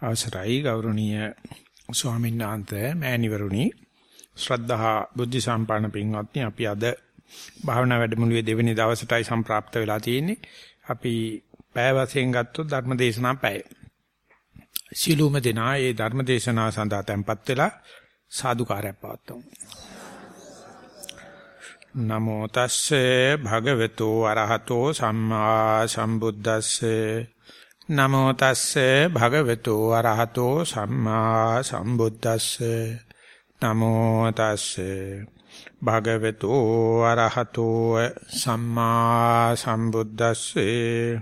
අවසරයි ගෞරවනීය ස්වාමීන් වහන්සේ මෑණිවරුනි. ශ්‍රද්ධා බුද්ධ සම්පන්න පින්වත්නි අපි අද භාවනා වැඩමුළුවේ දෙවෙනි දවසටයි සම්ප්‍රාප්ත වෙලා තියෙන්නේ. අපි පැය වශයෙන් ගත්තොත් ධර්ම දේශනා පැය. සිළුම දෙනා ඒ ධර්ම දේශනාව සඳහා tempත් වෙලා සාදුකාරයක් පවත්වමු. නමෝ තස්සේ භගවතු අරහතෝ සම්මා සම්බුද්දස්සේ නමෝ තස්සේ භගවතු අරහතෝ සම්මා සම්බුද්දස්සේ. නමෝ තස්සේ භගවතු අරහතෝ සම්මා සම්බුද්දස්සේ.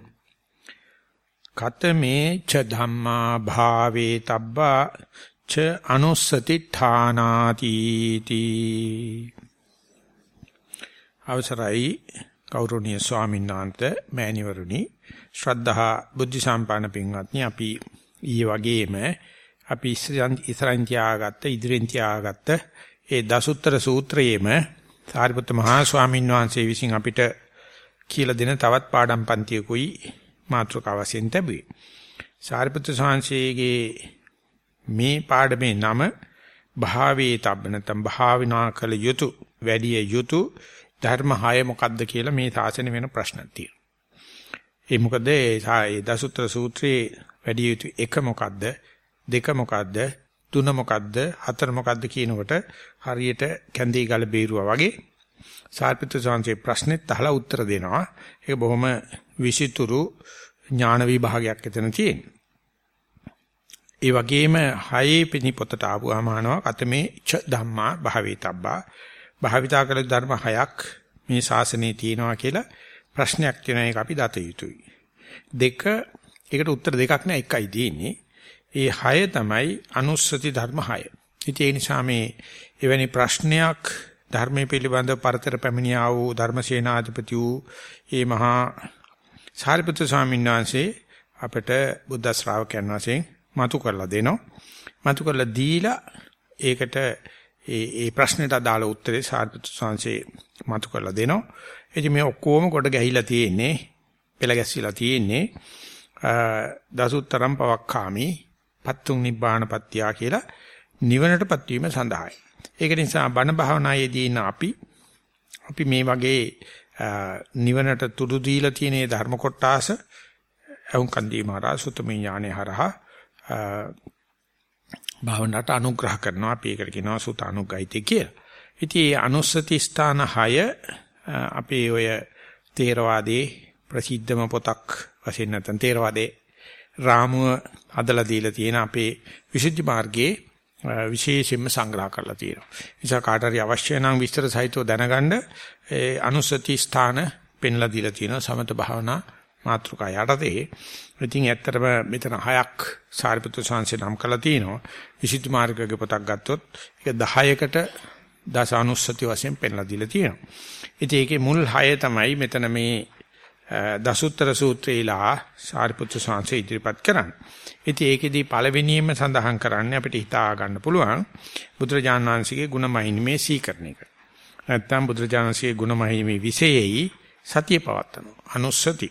කතමේ ච ධම්මා භාවේ තබ්බා ච අනුස්සති ඨානාති තී. අවසරයි ගෞරවනීය ස්වාමීන් වහන්සේ මෑණිවරුනි. ශ්‍රද්ධහා බුද්ධ සම්පන්න පින්වත්නි අපි ඊයේ වගේම අපි ඉස්සරන් තියාගත්ත ඉදිරියෙන් තියාගත්ත ඒ දසුත්තර සූත්‍රයේම සාරිපුත්ත මහා ස්වාමීන් වහන්සේ විසින් අපිට කියලා දෙන තවත් පාඩම් පන්තියකුයි මාතෘකාව වශයෙන් ලැබුවේ. සාරිපුත්‍ර ස්වාමීන්ගේ මේ පාඩමේ නම භාවේ තබ්බ නැත්නම් භාවිනා කළ යුතු වැඩි යුතු ධර්ම 6 මොකක්ද කියලා මේ සාසන වෙන ප්‍රශ්නක් තියෙනවා. ඒ මොකද ඒ දසුත්‍ර සූත්‍රයේ වැඩි යුතු එක මොකක්ද දෙක මොකක්ද තුන මොකක්ද හතර මොකක්ද කියනකොට හරියට කැන්දී ගල බේරුවා වගේ සාර්පිත සංසේ ප්‍රශ්නෙත් අහලා උත්තර දෙනවා. ඒක බොහොම විසිතුරු ඥාන විභාගයක් එතන තියෙන. ඒ වගේම හයේ පිණි පොතට ආවම අහනවා කතමේ ච ධම්මා භාවිතබ්බා භාවිතා කළ ධර්ම හයක් මේ ශාසනයේ තියෙනවා කියලා ප්‍රශ්නයක් තියෙන එක අපි දත යුතුයි. දෙක ඒකට උත්තර දෙකක් නෑ එකයි තියෙන්නේ. ඒ හය තමයි අනුස්සති ධර්ම හය. ඉතින් ඒ නිසා මේ එවැනි ප්‍රශ්නයක් ධර්මයේ පිළිබඳව පරතර පැමිණියා වූ ධර්මසේනාධිපති වූ ඒ මහා සාරිපුත්‍ර ස්වාමීන් වහන්සේ අපට බුද්ධ ශ්‍රාවකයන් වශයෙන් මතු කරලා දෙනවා. මතු කරලා දීලා ඒකට ඒ ඒ ප්‍රශ්නෙට අදාළ උත්තරේ සාරිපුත්‍ර ස්වාමීන්සේ මතු කරලා දෙනවා. ඉතින් මේ ඔක්කොම කොට ගැහිලා තියෙන්නේ පෙළ ගැස්සිලා තියෙන්නේ දසුත්තරම් පවක්කාමි පත්තුන් නිබ්බානපත්තියා කියලා නිවනටපත් වීම සඳහායි. ඒක නිසා බණ භාවනායේදී ඉන්න අපි අපි මේ වගේ නිවනට තුඩු දීලා තියෙන ධර්ම කොටාස අවුන් කන්දී මහරජ සුතමී ඥානේ හරහා භාවනාවට අනුග්‍රහ කරනවා අපි ඒකට කියනවා සුත අනුග්‍රහිතය කියලා. ඉතින් මේ අනුස්සති ස්ථාන 6 අපේ ඔය තේරවාදී ප්‍රසිද්ධම පොතක් වශයෙන් නැත්නම් තේරවාදේ රාමුව හදලා දීලා තියෙන අපේ විසුද්ධි මාර්ගයේ විශේෂයෙන්ම සංග්‍රහ කරලා තියෙනවා. නිසා කාට හරි අවශ්‍ය නම් විස්තර සහිතව දැනගන්න ඒ අනුස්සති ස්ථාන පෙන්ලා දීලා තියෙනවා සමත භාවනා මාත්‍රිකා යටතේ. ඉතින් ඇත්තටම මෙතන හයක් සාරිපුත්‍ර සංසේ නම් කරලා තිනවා. විසුද්ධි මාර්ගයේ පොතක් ගත්තොත් ඒක 10කට දස අනුස්සති වශයෙන් පෙන්ලා දීලා තියෙනවා. ඉතින් ඒකේ මුල් 6 තමයි මෙතන මේ දසුත්තර සූත්‍රයලා සාරිපුත්‍ර සංසේ ඉදිරිපත් කරන්නේ. ඉතින් ඒකෙදී පළවෙනියෙන්ම සඳහන් කරන්නේ අපිට හිතා ගන්න පුළුවන් බුදුරජාණන් වහන්සේගේ ගුණමහිමේ සීකරණ එක. නැත්තම් බුදුරජාණන් වහන්සේගේ ගුණමහිමේ විශේෂයි සතිය පවත්තනවා. අනුස්සති.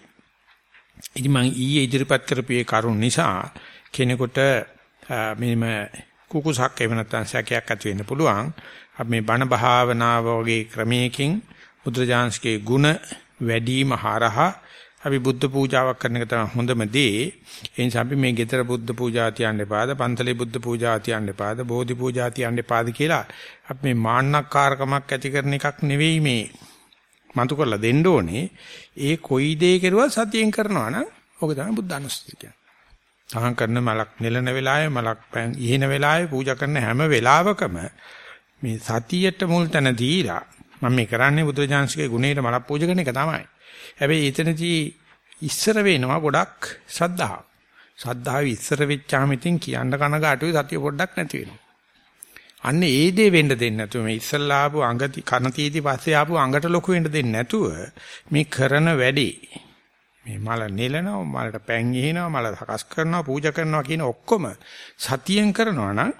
ඉතින් මම ඊයේ ඉදිරිපත් කරපු ඒ කරුණ නිසා කෙනෙකුට මෙන්න කුකුසක් එහෙම නැත්නම් සැකයක් ඇති වෙන්න පුළුවන්. අපි මේ බණ භාවනාව වගේ ක්‍රමයකින් බුදුරජාන්සේගේ ගුණ වැඩිම හරහා අපි බුද්ධ පූජාවක් කරන එක තමයි හොඳම දේ. ඒ නිසා අපි මේ ගෙදර බුද්ධ පූජා තියන්න එපාද, පන්තලේ බුද්ධ පූජා තියන්න එපාද, බෝධි පූජා තියන්න එපාද කියලා අපි මේ මාන්නක්කාරකමක් ඇති කරන එකක් නෙවෙයි මේ මතු කරලා දෙන්න ඕනේ. ඒ කොයි දේ කෙරුවා සතියෙන් කරනවා නම් ඕක තමයි බුද්ධ අනුස්සතිය කියන්නේ. තහන් කරන මලක් නෙලන වෙලාවේ මලක් පෑන් ඉහින වෙලාවේ පූජා කරන හැම වෙලාවකම මේ සතියට මුල් තැන දීලා මම මේ කරන්නේ බුදුරජාන්සේගේ ගුණයට මලක් පූජා කරන එක තමයි. හැබැයි එතනදී ඉස්සර වෙනවා ගොඩක් ශ්‍රද්ධාව. ශ්‍රද්ධාව ඉස්සර වෙච්චාම ඉතින් කියන්න කනගාටුයි සතිය පොඩ්ඩක් නැති වෙනවා. අන්න ඒ දේ වෙන්න දෙන්නේ නැතුව මේ ඉස්සල්ලා ආපු අඟති කන තීති පස්සේ ආපු අඟට ලොකු වෙන්න දෙන්නේ නැතුව මේ කරන වැඩේ මේ මල නෙලනවා මලට පැන් ගිහිනවා මල සකස් කරනවා පූජා කරනවා කියන ඔක්කොම සතියෙන් කරනවා නම්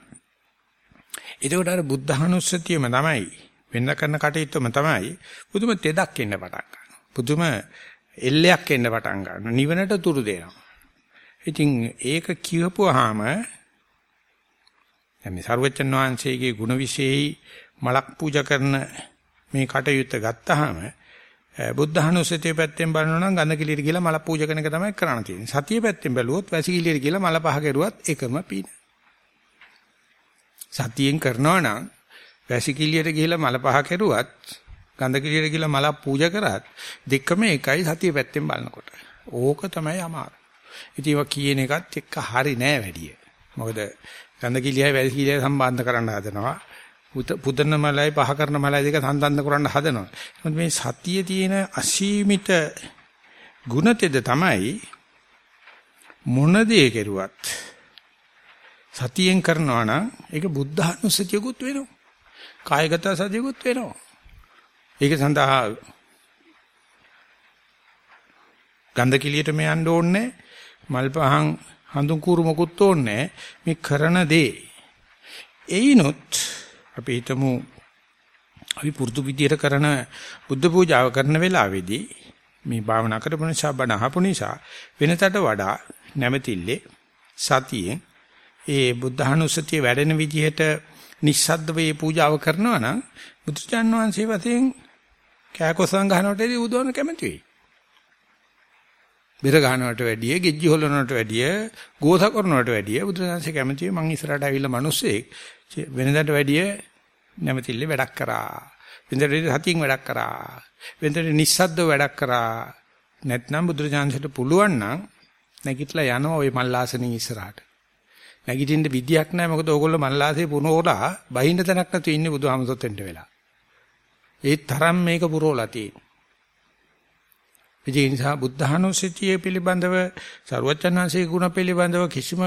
එතකොට අර බුද්ධහනුස්සතියම තමයි වෙන්න කරන කටයුත්තම තමයි පුදුම තෙදක් එන්න පටන් ගන්නවා. පුදුම එල්ලයක් එන්න පටන් ගන්නවා. නිවනට තුරු දෙනවා. ඉතින් ඒක කියවපුවාම දැන් මේ සර්වචන් වහන්සේගේ ගුණ විශේෂයි මලක් පූජා කරන මේ කටයුත්ත ගත්තාම බුද්ධහනුස්සතිය පැත්තෙන් බලනවා නම් ගඳ කිලියට ගිහලා මල පූජා කරන එක තමයි කරන්න තියෙන්නේ. සතිය පැත්තෙන් බැලුවොත් වැසි කිලියට ගිහලා මල පහ කරුවත් එකම පින. සතියෙන් කරනවා නම් වැසි කිලියට ගිහලා මල පහ කරුවත් ගඳ කිලියට ගිහලා මල පූජා කරත් දෙකම එකයි සතිය පැත්තෙන් බලනකොට. ඕක තමයි අමාරු. ඉතින් ඒවා කියන එකත් එක්ක හරි නෑ වැඩි. මොකද ගඳ කිලියයි වැසි කිලියයි සම්බන්ධ කරන්න හදනවා. පුදන මලයි පහ කරන මලයි දෙක සම්බන්ධ කරන්න හදනවා. මේ සතියේ තියෙන අසීමිත ගුණතෙද තමයි මොන දේ කෙරුවත් සතියෙන් කරනවා නම් ඒක බුද්ධානුස්සතියකුත් වෙනවා. කායගත සතියකුත් වෙනවා. ඒක සඳහා ගන්ධ කිලියටම යන්න ඕනේ මල් පහන් හඳුන් කూరు මොකුත් ඕනේ මේ කරන දේ එයිනොත් අපි හිතමු අපි පුරුදු විදියට කරන බුද්ධ පූජාව කරන වෙලාවේදී මේ භාවනා කරපු නිසා බණ අහපු නිසා වෙනතට වඩා නැමෙතිල්ලේ සතියෙන් ඒ බුද්ධහනුස්සතිය වැඩෙන විදිහට නිස්සද්ද වේ පූජාව කරනවා නම් බුදුචාන් වහන්සේ වශයෙන් කෑකොසම් ගන්නකොටදී උදවන කැමති වෙයි. බෙර ගන්නවට වැඩිය, ගෙජ්ජි හොලනවට වැඩිය, ගෝස කරනවට වැඩිය බුදුරජාණන්සේ කැමති මං ඉස්සරහට ඇවිල්ලා මිනිස්සෙක් වෙනදාට වැඩිය නැමතිල්ලේ වැඩක් කරා. වෙනදාට සතියෙන් වැඩක් කරා. වෙනදාට නිස්සද්දව වැඩක් කරා. නැත්නම් බුදුරජාණන්සේට පුළුවන් නම් නැගිටලා යනවා ওই මල්ලාසනින් ඉස්සරහට. නැගිටින්න විදියක් නැහැ මොකද ඕගොල්ලෝ මල්ලාසේ පුනෝලා බහින්න තැනක් නැතුව ඉන්නේ බුදුහාමසොත් වෙන්න වෙලා. ඒ තරම් මේක පුරවලා තියෙනවා. ඒ නිසා බුද්ධහනුස්සතිය පිළිබඳව සරුවචනාංශයේ ගුණ පිළිබඳව කිසිම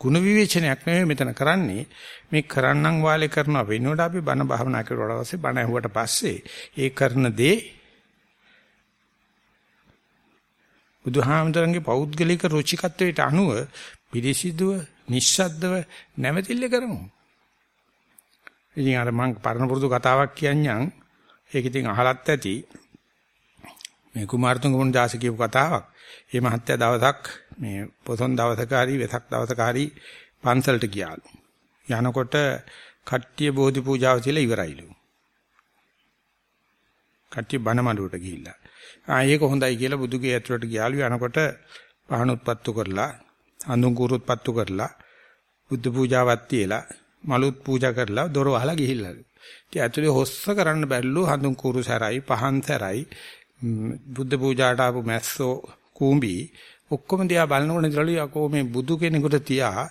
ගුණ විවේචනයක් නෙවෙයි මෙතන කරන්නේ. මේ කරන්නම් වාලේ කරන වෙනුවට අපි බණ භාවනා කරුවාට පස්සේ බණ ඇහුවට පස්සේ ඒ කරන දේ බුදුහාමඳුරන්ගේ පෞද්ගලික රුචිකත්වයට අනුව පිරිසිදුව නිශ්ශබ්දව නැවතිල්ල කරමු. ඉතින් අර මම පරණ පුරුදු කතාවක් කියන්නම්. ඒක ඉතින් අහලත් ඇති. මේ කුමාරතුංග මුන් දාස කියපු කතාවක්. මේ මහත්තයා දවසක් මේ පොසොන් දවසක හරි වෙසක් දවසක හරි පන්සලට ගියාලු. යනකොට කට්ටිය බෝධි පූජාව තියලා ඉවරයිලු. කට්ටිය බණ මඩුවට ගිහිල්ලා. ආ ඒක හොඳයි කියලා බුදුගේ ඇතුළට ගියාලු යනකොට පහන උත්පත්තු කරලා අඳුන් කුරුත් පත්තු කරලා බුද්ධ පූජාවක් තියලා මලුත් පූජා කරලා දොර වහලා ගිහිල්ලා. ඉතින් ඇතුලේ හොස්ස කරන්න බැරිලු හඳුන් කුරු සැරයි පහන් සැරයි බුද්ධ පූජාට ආපු මැස්සෝ කූඹි ඔක්කොම දිහා බලනකොට ඉතලලු යකෝ මේ බුදු කෙනෙකුට තියා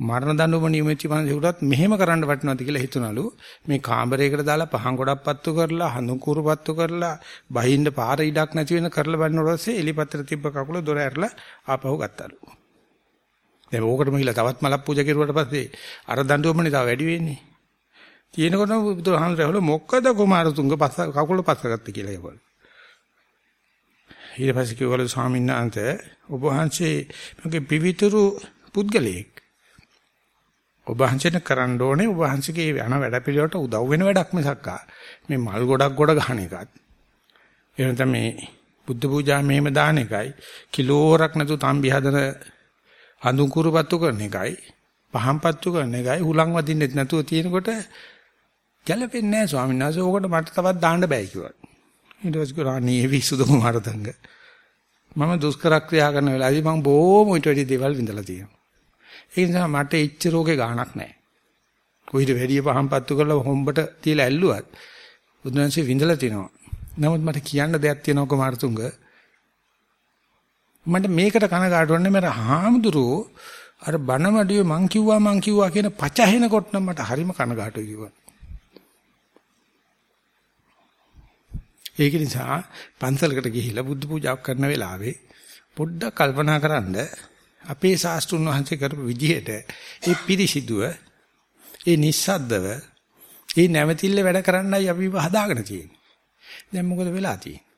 මරණ දඬුවම නියමිත මිනිසෙකුටත් මෙහෙම කරන්න වටිනවද කියලා හිතනලු. මේ කාමරයකට දාලා පහන් ගොඩක් පත්තු කරලා හඳුන් කුරු පත්තු කරලා බහින්න පාර ඉඩක් නැති වෙන කරලා බලනකොට පස්සේ එලිපත්‍ර තිබ්බ කකුල දොර ඇරලා ආපහු ගත්තලු. දැන් ඕකටම ගිහලා තවත් මලක් පූජා කරුවාට පස්සේ අර දඬුවමනේ තව වැඩි වෙන්නේ. තියෙනකොටම බුදුහාමුදුරුවෝ මොකද කුමාරතුංග පස්ස කකුල පස්සගත්තේ? කියලා ඒවල. ඊට පස්සේ කිව්වලු ස්වාමීන් වහන්සේ ඔබ වහන්සේ මගේ පිවිතුරු පුද්ගලයෙක්. ඔබ වහන්සේට කරන්න ඕනේ ඔබ වහන්සේගේ යන වැඩපිළිවෙලට උදව් වෙන වැඩක් මිසක්කා මේ මල් ගොඩක් ගොඩ ගන්න එකත්. එහෙනම් තමයි බුද්ධ පූජා මෙහෙම දාන එකයි කිලෝරක් නැතු තම්බි හදන හඳුන් කුරුපත්තු කරන එකයි පහන් පත්තු කරන එකයි හුලං වදින්නෙත් නැතුව තියෙනකොට ගැලපෙන්නේ නැහැ ස්වාමීන් වහන්සේ. ඕකට මට තවත් දාන්න බෑ කිව්වා. ඊට පස්සේ කරා නී විසුදු කුමාරතංග මම දුෂ්කර ක්‍රියා කරන වෙලාවදී මම බොහොම ඊට වැඩි දේවල් විඳලා තියෙනවා. ඒ නිසා මට එච්ච රෝගේ ගාණක් නැහැ. කොයිට වැඩි පහම්පත්තු කරලා හොම්බට තියලා ඇල්ලුවත් බුදුන්සේ විඳලා තිනවා. නමුත් මට කියන්න දෙයක් තියෙනවා කුමාරතුංග. මට මේකට කනගාටු වෙන්නේ මම හාමුදුරුවෝ අර බණමඩියේ මං කිව්වා මං කිව්වා කියන පච ඇහෙනකොට නම් මට හරිම කනගාටුයි කිව්වා. ඒක නිසා පන්සලකට ගිහිල්ලා බුද්ධ පූජාවක් කරන වෙලාවේ පොඩ්ඩක් කල්පනා කරන්ද අපේ ශාස්ත්‍රුන් වහන්සේ කරපු විදිහට ඒ පිරිසිදුව ඒ නිස්සද්දව ඒ නැවතිල්ල වැඩ කරන්නයි අපි හදාගෙන තියෙන්නේ. දැන් මොකද වෙලා තියෙන්නේ?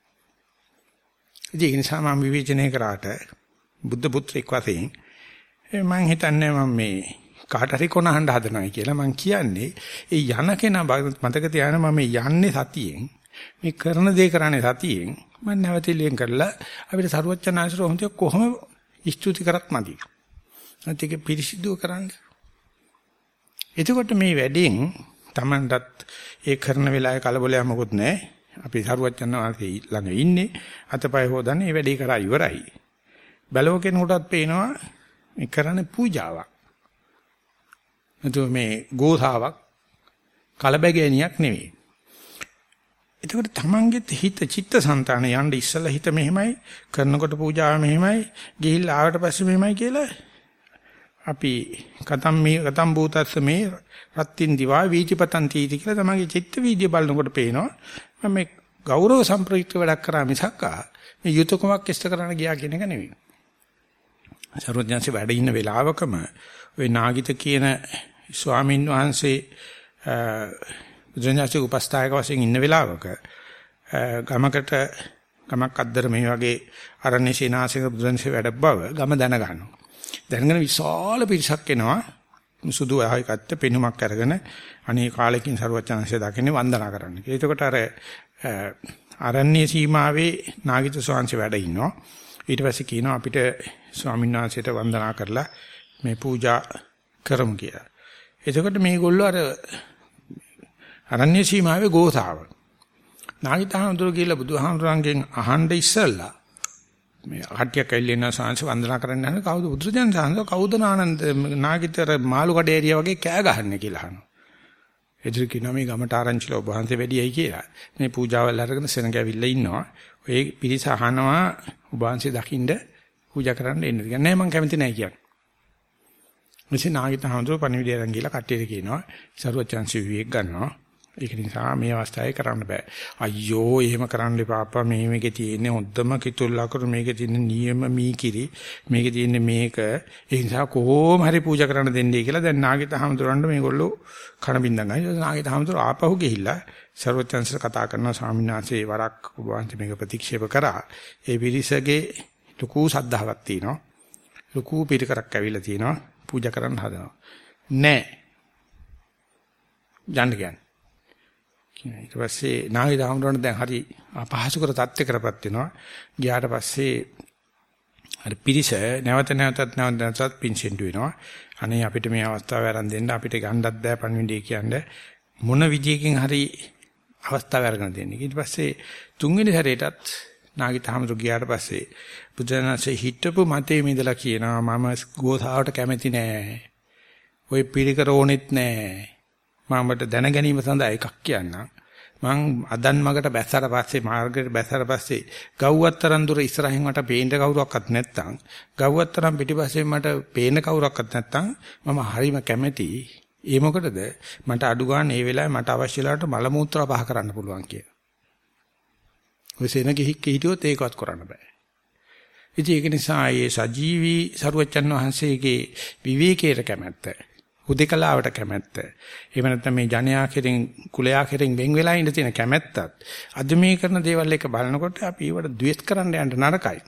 ඒ නිසා මම විවේචනය කරාට බුද්ධ පුත්‍රෙක් වශයෙන් මම හිතන්නේ මම මේ කාට හරි කොනහඬ හදනවා කියලා මම කියන්නේ ඒ යන කෙනා මතක තියාගන්න මම යන්නේ සතියෙන් මේ කරන දේ කරන්නේ සතියෙන් මම නැවතිලියෙන් කරලා අපිට සරුවච්චනාංශර හොඳ කොහොම ස්තුති කරත් මදි. නැත්නම් ඒක පිරිසිදු කරන්න. එතකොට මේ වැඩෙන් Tamanටත් ඒ කරන වෙලාවේ කලබලයක් මොකුත් නැහැ. අපි සරුවච්චන් වාසේ ළඟ ඉන්නේ අතපය හොදන්නේ මේ වැඩේ කරා ඉවරයි. බැලුව කෙනෙකුටත් පේනවා මේ කරන්නේ පූජාවක්. නතු මේ ගෝසාවක් කලබගෑනියක් නෙවෙයි. එතකොට තමන්ගේ හිත චිත්තසංතාන යන්න ඉස්සලා හිත මෙහෙමයි කරනකොට පූජාව මෙහෙමයි ගිහිල්ලා ආවට පස්සේ මෙහෙමයි කියලා අපි කතම් මේ කතම් භූතස්ස මේ රත්ත්‍ින් දිවා වීචිපතන් තීති කියලා තමන්ගේ චිත්ත වීදිය බලනකොට පේනවා මම මේ ගෞරව සම්ප්‍රයුක්ත වැඩක් කරා මිසක් මේ යුතුයකමක් ඉෂ්ට කරන්න ගියා කියන එක නෙවෙයි. සර්වඥාන්සේ වැඩ ඉන්න වෙලාවකම ওই නාගිත කියන ස්වාමින් වහන්සේ බුදුරජාණන්සේ උපස්ථායක වශයෙන් ඉන්න වෙලාවක ගමකට ගමක් අද්දර මේ වගේ අරණ්‍ය සීනාසයක බුදුරජාණන්සේ වැඩ බව ගම දැන ගන්නවා. දැනගෙන විශාල පිරිසක් එනවා. සුදු ආයකත්ත පෙනුමක් අරගෙන අනේ කාලෙකින් සරුවචනanse දකින්නේ වන්දනා කරන්න. ඒකට අර අරණ්‍ය සීමාවේ නාගිත ස්වාංශ වැඩ ඉන්නවා. ඊට පස්සේ කියනවා අපිට ස්වාමීන් වහන්සේට වන්දනා කරලා මේ පූජා කරමු කියලා. එතකොට මේගොල්ලෝ අර අරණ්‍ය සීමාවේ ගෝසාව. නාගිතහඳුර කියලා බුදුහාමුදුරන්ගෙන් අහන්න ඉස්සල්ලා මේ කට්ටියක් ඇවිල්ලා ඉන්න සාංශ වන්දනා කරන්න යන කවුද බුදුරජාණන් සාංශ කවුද ආනන්ද නාගිතර මාළු කඩේ ඇරියා වගේ කෑ ගහන්නේ කියලා අහනවා. එදිරි කියනවා මේ ගමට ආරංචිලා ඔබ වහන්සේ වැඩියයි කියලා. මේ පූජාවල් අරගෙන සෙනග ඇවිල්ලා ඉන්නවා. ඔය පිරිස අහනවා ඔබ වහන්සේ දකින්න පූජා කරන්න එන්න. නෑ මං කැමති නෑ කියන්නේ. මෙසේ නාගිත හඳුර පණිවිඩය අරන් ගිහලා කට්ටියට කියනවා සරුවචාන්සි විවේක ගන්නවා. ඒක නිසා මේ අවස්ථාවේ කරන්න බෑ. අයියෝ එහෙම කරන්න එපා අප්පා මේ මේකේ තියෙන්නේ හොද්දම කිතුල් ලකුරු මේකේ තියෙන නියම මීකිරි මේකේ තියෙන්නේ මේක ඒ නිසා කොහොම හරි පූජා කරන්න දෙන්නේ කියලා දැන් නාගිත හඳුරන්න මේගොල්ලෝ කන බින්දන් ගයි. නාගිත හඳුර ආපහු ගිහිල්ලා සර්වචන්සර කතා කරන ස්වාමීන් වහන්සේ වරක් ඔබ වහන්සේ මේක ප්‍රතික්ෂේප කරා. ඒ පිරිසගේ ලুকু සද්ධාවක් තියෙනවා. ලুকু පිරිකරක් ඇවිල්ලා තියෙනවා. පූජා කරන්න හදනවා. නෑ. යන්න කියන්නේ. ඊට පස්සේ නාගි දහමුරණ දැන් හරි අපහසුකර තත්ත්වයකටපත් වෙනවා. ගියාට පස්සේ අර පිරිස නැවත නැවතත් නැවත නැවතත් පින්සෙන්ඩු වෙනවා. අනේ අපිට මේ අවස්ථාව ආරම්භ දෙන්න අපිට ගන්නත් බෑ පණවිඩේ කියන්නේ මොන විදියකින් හරි අවස්ථාව අරගෙන දෙන්නේ. ඊට පස්සේ තුන්වෙනි සැරේටත් නාගිතහමතු ගියාට පස්සේ බුදුරජාණන්සේ හිටපු මතේ මිදලා කියනවා මම ගෝසාවට කැමති නෑ. ওই පිළිකර ඕනෙත් නෑ. මමට දැන ගැනීම සඳහා එකක් කියන්නම්. මං අදන් මගට බැස්සට පස්සේ මාර්ගයට බැස්සට පස්සේ ගව්වත්තරන් දුර ඉස්සරහින් මට පේන්න කවුරක්වත් නැත්තම් ගව්වත්තරන් පිටිපස්සේ මට පේන කවුරක්වත් නැත්තම් මම හරිම කැමැති ඒ මොකටද මට අඩු ගන්න මේ වෙලාවේ මට අවශ්‍ය වෙලාවට මල මූත්‍රා පහ කරන්න පුළුවන් කියලා. ඔය සෙන ගිහික් හිටියොත් ඒකවත් කරන්න බෑ. ඉතින් ඒක නිසා මේ සජීවී සරුවච්චන් වහන්සේගේ විවේකයට කැමැත්ත, හුදේකලාවට කැමැත්ත, එහෙම නැත්නම් මේ ජනයා කෙරෙන් කුලයා කෙරෙන් වෙන් වෙලා ඉඳ තියෙන කැමැත්තත් අද මේ කරන දේවල් එක බලනකොට අපි ඒවට ද්වේෂ කරන්න යන්න නරකයි.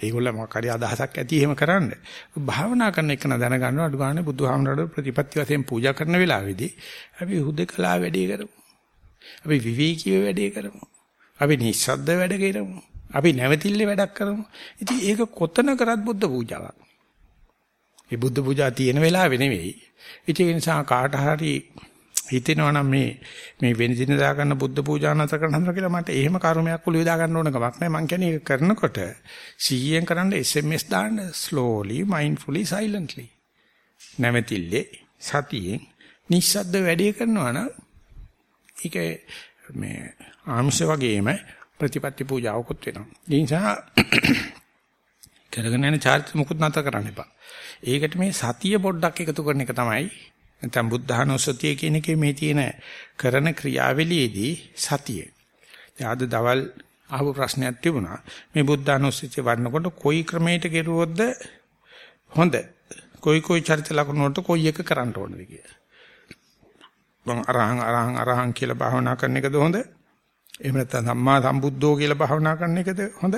ඒගොල්ලෝ මොකක් හරි අදහසක් ඇති එහෙම කරන්න. භාවනා කරන එක දැන ගන්නවා අඩු ගන්න බුදුහාමරට ප්‍රතිපත්ති වශයෙන් පූජා කරන වෙලාවේදී අපි හුදේකලා වැඩේ කරමු. අපි විවේකීව වැඩේ කරමු. අපි නිස්සද්ද වැඩ කරමු. අපි නැවතිල්ලේ වැඩක් කරමු. ඉතින් ඒක කොතන කරත් බුද්ධ පූජාවක්. මේ බුද්ධ පූජා තියෙන වෙලාවෙ නෙවෙයි. ඉතින් ඒ නිසා කාට හරි හිතෙනවා නම් මේ මේ වෙනදිනදා කරන බුද්ධ පූජා නතර කරන හන්දර කියලා මට එහෙම කර්මයක් ඔළුවේ දා ගන්න ඕන කමක් නැහැ. මං කියන්නේ ඒක කරනකොට 100ෙන් කරන්න SMS දාන්න slowly mindfully silently. නැවතිල්ලේ සතියෙන් නිස්සද්ද වැඩේ කරනවා නම් ඒක මේ ආමිෂ වගේම ප්‍රතිපත්ති පූජාවකුත් වෙනවා. ඒ නිසා කරගෙන යන චාරිත්‍ර මුකුත් නැතර කරන්න එපා. ඒකට මේ සතිය පොඩ්ඩක් එකතු කරන එක තමයි නැත්නම් බුද්ධානුස්සතිය කියන එකේ මේ තියෙන කරන ක්‍රියාවලියේදී සතිය. අද දවල් අහපු ප්‍රශ්නයක් තිබුණා. මේ බුද්ධානුස්සතිය වඩනකොට කොයි ක්‍රමයකට කෙරුවොත්ද හොඳ? කොයි කොයි චරිත ලක්ෂණ වලට කොයි එක කරන්න ඕනද කියලා. මං අරහං අරහං අරහං කියලා භාවනා කරන එකද හොඳ? එහෙම නැත්නම් සම්මා සම්බුද්ධෝ කියලා භාවනා කරන එකද හොඳ?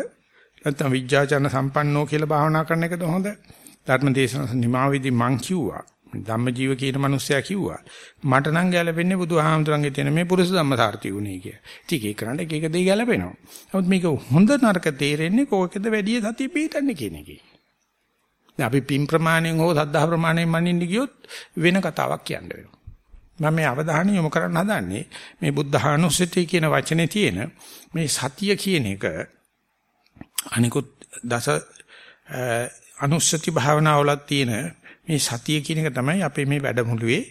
නැත්නම් විඥාචරණ සම්පන්නෝ කියලා භාවනා කරන එකද හොඳ? ධර්ම දේශන නිමාවේදී මං කිව්වා ධම්මජීව කියන මිනිස්සයා කිව්වා මට නම් ගැලපෙන්නේ බුදුහාමුදුරන්ගේ තියෙන මේ පුරුෂ ධම්මසාරති උනේ කිය. ඉතින් ඒක කරන්න එක එක දේ ගැලපෙනවා. නමුත් මේක හොඳ නරක තේරෙන්නේ කෝකද වැඩි සතිය පිටන්නේ කියන එකේ. දැන් අපි පින් ප්‍රමාණයෙන් හෝ සද්ධා ප්‍රමාණයෙන් මනින්න ගියොත් වෙන කතාවක් කියන්න වෙනවා. මම මේ අවධානය යොමු කරන්න හදන්නේ මේ බුද්ධානුස්සතිය කියන වචනේ තියෙන මේ සතිය කියන එක අනිකුත් දස අනුස්සති භාවනාවලත් තියෙන මේ සතිය කියන එක තමයි අපේ මේ වැඩමුළුවේ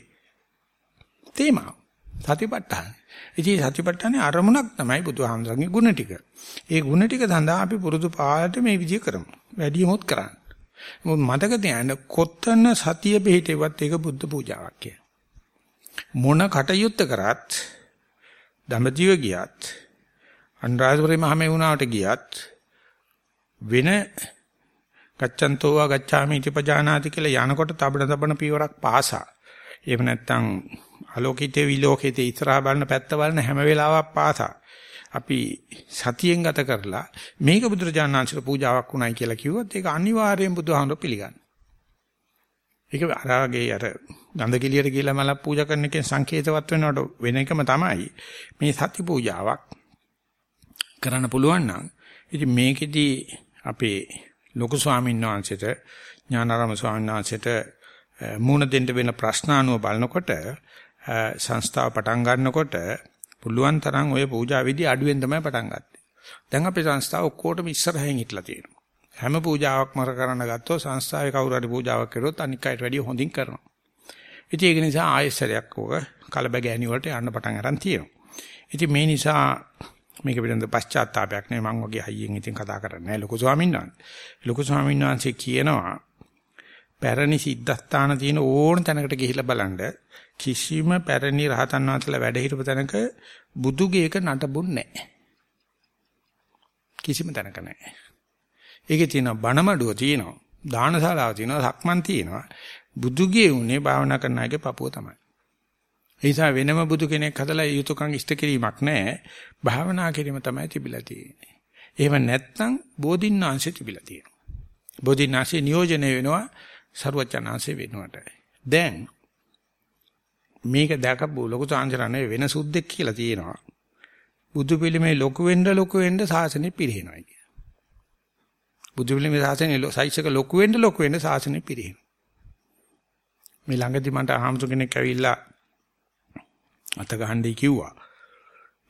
තේමාව. සතිපට්ඨාන. ඉතින් සතිපට්ඨානේ අරමුණක් තමයි බුදුහාමසගේ ගුණ ටික. ඒ ගුණ ටික සඳහා අපි පුරුදු පාඩට මේ විදිය කරමු. වැඩිමොත් කරන්න. මොකද මතක තියාගන්න කොත්තන සතිය පිළිහිටෙවත් ඒක බුද්ධ පූජාවක් කිය. මොන කටයුත්ත කරත් දඹදිව ගියත් අනුරාධපුරේ මහමෙවුනාවට ගියත් වෙන ගච්ඡන්තෝවා ගච්ඡාමි ඉතිපජානාති කියලා යනකොට තබන තබන පීවරක් පාසා. එහෙම නැත්නම් අලෝකිතේ විලෝකිතේ ඉස්සරහා බලන පැත්ත බලන හැම වෙලාවක් පාසා. අපි සතියෙන් ගත කරලා මේක බුදුරජාණන් වහන්සේට පූජාවක් වුණයි කියලා කිව්වොත් ඒක අනිවාර්යෙන් බුදුහාමුදුරුවෝ පිළිගන්න. ඒක අරාගේ අර ගඳ කිලියට කියලා මල පූජා කරන එකෙන් සංකේතවත් වෙනවට වෙන එකම තමයි මේ සති පූජාවක් කරන්න පුළුවන් නම් ඉතින් මේකෙදි අපේ ලොකු ස්වාමීන් වහන්සේට ඥානාරාම ස්වාමීන් වහන්සේට මූණ දෙන්න වෙන ප්‍රශ්න අනුව බලනකොට සංස්ථාව පටන් ගන්නකොට පුළුවන් තරම් ওই පූජා විදි අඩුවෙන් තමයි පටන් ගත්තේ. දැන් අපේ සංස්ථාව ඔක්කොටම ඉස්සරහින් හිටලා තියෙනවා. හැම පූජාවක්ම කරන්න ගත්තොත් සංස්ථාවේ කවුරු හරි පූජාවක් කරොත් අනික් අයට වැඩිය හොඳින් කරනවා. ඉතින් ඒක නිසා ආයෙසරයක් ඕක කලබගෑනි වලට යන්න පටන් අරන් තියෙනවා. ඉතින් මේ නිසා මේක පිළිබඳ පශ්චාත්තාවයක් නෙවෙයි මම වගේ හයියෙන් ඉතින් කතා කරන්නේ නැහැ ලොකු ස්වාමීන් වහන්සේ. ලොකු ස්වාමීන් වහන්සේ කියනවා පැරණි සිද්ධාස්ථාන තියෙන ඕන තැනකට ගිහිල්ලා බලන්න කිසිම පැරණි රහතන් වහන්සේලා වැඩ හිටපු තැනක බුදුගේක නටබුන් නැහැ. කිසිම තැනක නැහැ. ඒකේ තියෙන බණමඩුව තියෙනවා. දානශාලාව තියෙනවා. සක්මන් තියෙනවා. බුදුගේ උනේ භාවනා කරන අයගේ පපුව තමයි. ඒ නිසා වෙනම බුදු කෙනෙක් හදලා යුතුයකම් ඉෂ්ට කිරීමක් නැහැ. භාවනා කිරීම තමයි තිබිලා තියෙන්නේ. එහෙම නැත්නම් බෝධින්නාංශෙ තිබිලා තියෙනවා. බෝධින්නාංශෙ නියෝජනය වෙනවා ਸਰවචනාංශෙ වෙනවට. දැන් මේක දැකපු ලොකු සාංශරණේ වෙන සුද්දෙක් කියලා තියෙනවා. බුදු පිළිමේ ලොකු වෙන්න ලොකු වෙන්න සාසනෙ පිරිනවයි කිය. බුදු පිළිමේ සාසනෙ සයිසක ලොකු වෙන්න ලොකු වෙන්න සාසනෙ පිරිනව. මේ ළඟදි මට ආහම්සු කෙනෙක් ඇවිල්ලා අත ගහන්නයි කිව්වා.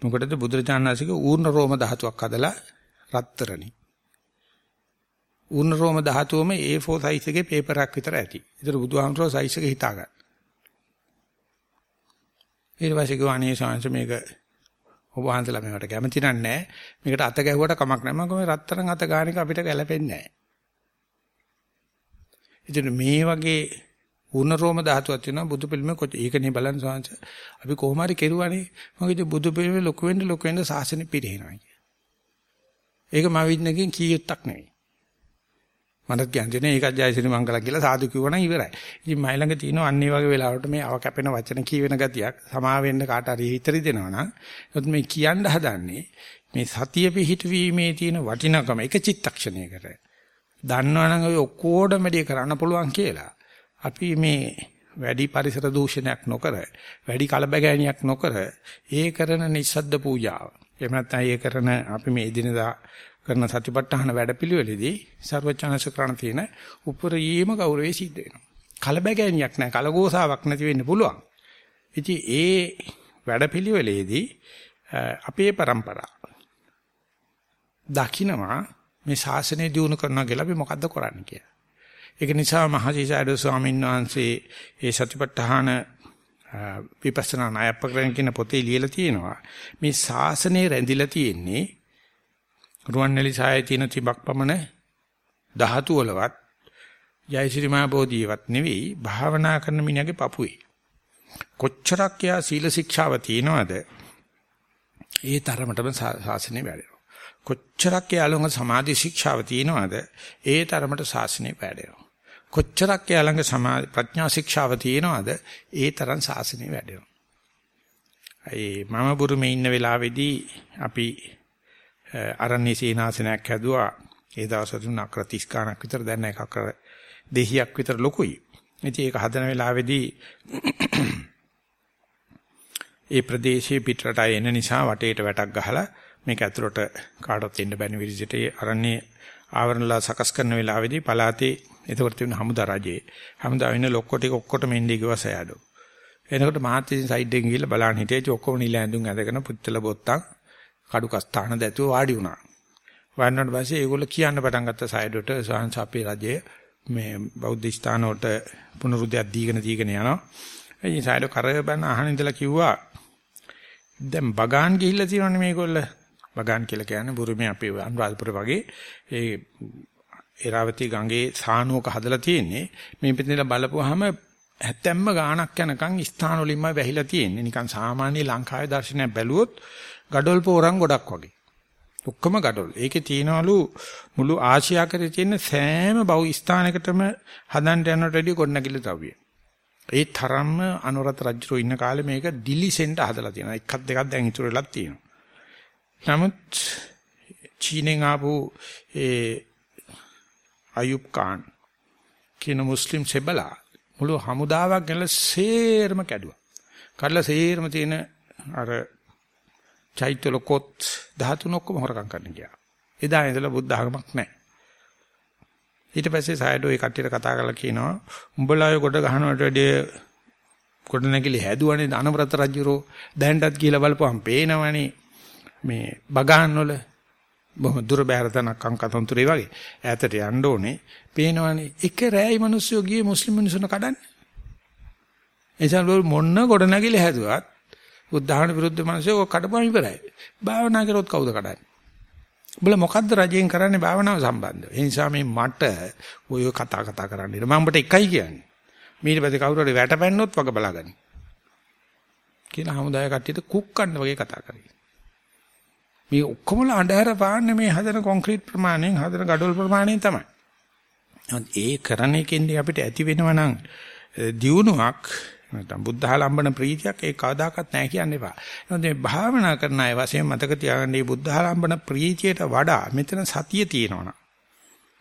මොකටද බුදුරජාණන්සේක ඌර්ණ රෝම ධාතුවක් හදලා රත්තරණි. ඌර්ණ රෝම ධාතුවම A4 size එකේ පේපර් එකක් විතර ඇති. ඒතර බුදුහාමරෝ size එක හිතා ගන්න. ඊට පස්සේ කිව්වා අනේ ශාංශ මේක ඔබ වහන්සලා මේකට කැමති නෑ. මේකට අත ගැහුවට කමක් නෑ. මම කිව්වා රත්තරන් අත ගන්න එක අපිට ගැලපෙන්නේ නෑ. ඉතින් මේ වගේ ඌර්ණ රෝම ධාතුවක් තියෙනවා බුදු පිළිමේ කොච්චර ඒකනේ බලන්න සාංශ. අපි කොහොම හරි කෙරුවානේ මොකද බුදු පිළිමේ ලොකු වෙන්න ලොකු වෙන්න සාසනෙ පිරිනවයි ඒක මම වින්නකින් කීයටක් නෙවෙයි. මට කියන්නේ ඒකත් ජයසිරි මංගල කියලා සාදු කිව්වනම් ඉවරයි. ඉතින් මයි ළඟ තියෙනවා අන්න ඒ වගේ වෙලාවට මේ අව කැපෙන වචන කියවෙන ගතියක් සමා වෙන්න කාට හරි හිතරි දෙනවා නම් ඒත් මේ කියන්න හදන්නේ මේ සතිය පිහිටවීමේ තියෙන වටිනකම එක චිත්තක්ෂණයකට. දන්නවනම් ඔය ඔක්කොඩම වැඩි කරන්න පුළුවන් කියලා. අපි මේ වැඩි පරිසර දූෂණයක් නොකර වැඩි කලබගෑනියක් නොකර ඒ කරන නිස්සද්ද පූජාව. එහෙම නැත්නම් ඒ කරන අපි මේ දිනදා කරන සතිපට්ඨාන වැඩපිළිවෙලෙදී ਸਰවඥාස ක්‍රණ තියෙන උපරීම ගෞරවයේ සිද්ධ වෙනවා. කලබගෑනියක් නැහැ කලගෝසාවක් නැති වෙන්න පුළුවන්. ඉතින් ඒ වැඩපිළිවෙලෙදී අපේ પરම්පරාව දකින්නවා මේ ශාසනය දිනු කරනවා කියලා අපි මොකද්ද කරන්නේ කියලා. ඒක නිසා මහසිසාරද ස්වාමීන් වහන්සේ ඒ සතිපට්ඨාන විපස්සනා ණයපකරණ කියන පොතේ ලියලා තියෙනවා. මේ ශාසනය රැඳිලා තියෙන්නේ රුවන්වැලි සායේ තියෙන තිබක් පමණ ධාතු වලවත් ජයසිරි මහ බෝධියවත් නෙවෙයි භාවනා කරන මිනිහගේ පපුවේ. කොච්චරක් යා සීල ශික්ෂාව තියනවද? ඒ තරමටම ශාසනය වැඩෙනවා. කොච්චරක් යාළුවන්ගේ සමාධි ශික්ෂාව තියනවද? ඒ තරමට ශාසනය වැඩෙනවා. කොච්චරක් එයා ළඟ සමාධි ප්‍රඥා ශික්ෂාව තියෙනවද ඒ තරම් සාසනෙ වැඩෙනවා. ඒ මම බුරුමේ ඉන්න වෙලාවේදී අපි අරණ්‍ය සීනාසනයක් හැදුවා. ඒ දවස්වල නක්‍ර 30 ගණක් විතර දැන් එකක් අක්‍ර 200ක් විතර ලොකුයි. ඉතින් ඒක හදන වෙලාවේදී ඒ ප්‍රදේශයේ පිටරට එන නිසා වටේට වැටක් ගහලා මේක ඇතුළට කාටවත් එන්න බැරි විදිහට ඒ අරණ්‍ය ආවරණලා සකස් කරන වෙලාවේදී පලාතේ එතකොට තිබුණ හමුදා රජේ. හමුදා වෙන ලොක්කො ටික ඔක්කොටම එන්නේ කිව්වා සෑඩෝ. එනකොට මහත් ඉතින් සයිඩ් එකෙන් ගිහලා බලන්න හිටියේ ඔක්කොම නිල ඇඳුම් ඇඳගෙන පුත්තල බොත්තම් කඩු කස්ථාන දැතුව වාඩි වුණා. වන්නට පස්සේ ඒගොල්ලෝ කියන්න පටන් ගත්ත සයිඩට සාංශ අපේ රජයේ මේ බෞද්ධ ස්ථාන වලට පුනරුද්දයක් දීගෙන දීගෙන යනවා. ඉතින් සයිඩෝ කරබන අහන ඉඳලා කිව්වා දැන් බගාන් ගිහිල්ලා තියෙනවනේ මේගොල්ල. බගාන් කියලා කියන්නේ බුරුමේ අපේ අනුරාධපුර වගේ ඒ එරාවතී ගඟේ සානුවක හදලා තියෙන්නේ. මේ පිටින් බලපුවාම හැත්තැම්ම ගාණක් යනකම් ස්ථාන වලින්ම වැහිලා තියෙන්නේ. නිකන් සාමාන්‍ය ලංකාවේ දර්ශනයක් බැලුවොත් gadol පෝරම් ගොඩක් වගේ. ඔක්කොම gadol. ඒකේ තියනවලු මුළු ආසියාකරේ තියෙන සෑම බහු ස්ථානයකටම හදන්න යනට වැඩිය ගොඩනැගිලි ද්‍රව්‍ය. ඒ තරම්ම අනුරත රජුරෝ ඉන්න කාලේ මේක ඩිලිසෙන්ට හදලා තියෙනවා. එකක් දෙකක් දැන් ඉතුරු වෙලා තියෙනවා. නමුත් චීනෙන් ආපු ඒ අයුබ් ખાන් කියන මුස්ලිම් සෙබලා මුළු හමුදාවක් ගෙනලා සේරම කැඩුවා. කඩලා සේරම තියෙන අර චෛත්‍යල කොත් 13 ඔක්කොම හොරකම් කරන්න ගියා. එදා ඉඳලා බුද්ධ ආගමක් නැහැ. ඊට පස්සේ සායඩෝ ඒ කට්ටියට කතා කරලා කියනවා උඹලා ඔය කොට ගහනවට වැඩිය කොට නැගිලි හැදුවනේ අනවරත රජුරෝ දැන්ටත් කියලා බලපුවම් පේනවනේ මේ බගාන් වල බොහොම දුර බැහැර තනක් අංකතන්තුරේ වගේ ඈතට යන්න ඕනේ පේනවනේ එක රෑයි මිනිස්සු ගියේ මුස්ලිම් මිනිස්සුන කඩන්නේ එසල් මොන්න කොට නැගිලි හැදුවත් බුද්ධහන විරුද්ධ මිනිස්සු කඩපුවම ඉවරයි භාවනා කරොත් කවුද කඩන්නේ උඹලා මොකද්ද රජයෙන් කරන්නේ භාවනාව සම්බන්ධව? ඒ නිසා මේ මට ඔය කතා කතා කරන්න ඉර මම උඹට එකයි කියන්නේ. ඊට පස්සේ කවුරු හරි වැටපැන්නොත් වග බලාගනි. කියලා හමුදාය කට්ටියට කුක්කන්න වගේ කතා කරේ. මේ ඔක්කොම අඳුර පාන්නේ මේ හදන කොන්ක්‍රීට් ප්‍රමාණයෙන් හදන ගඩොල් ප්‍රමාණයෙන් තමයි. ඒ කරන එකෙන්දී අපිට ඇති වෙනවා නම් දියුණුවක් නැත්නම් බුද්ධහලම්බන ප්‍රීතියක් ඒ කවදාකවත් නැහැ කියන්න එපා. එහෙනම් මේ භාවනා කරන අය වශයෙන් මතක තියාගන්න මේ බුද්ධහලම්බන ප්‍රීතියට වඩා මෙතන සතිය තියෙනවනම්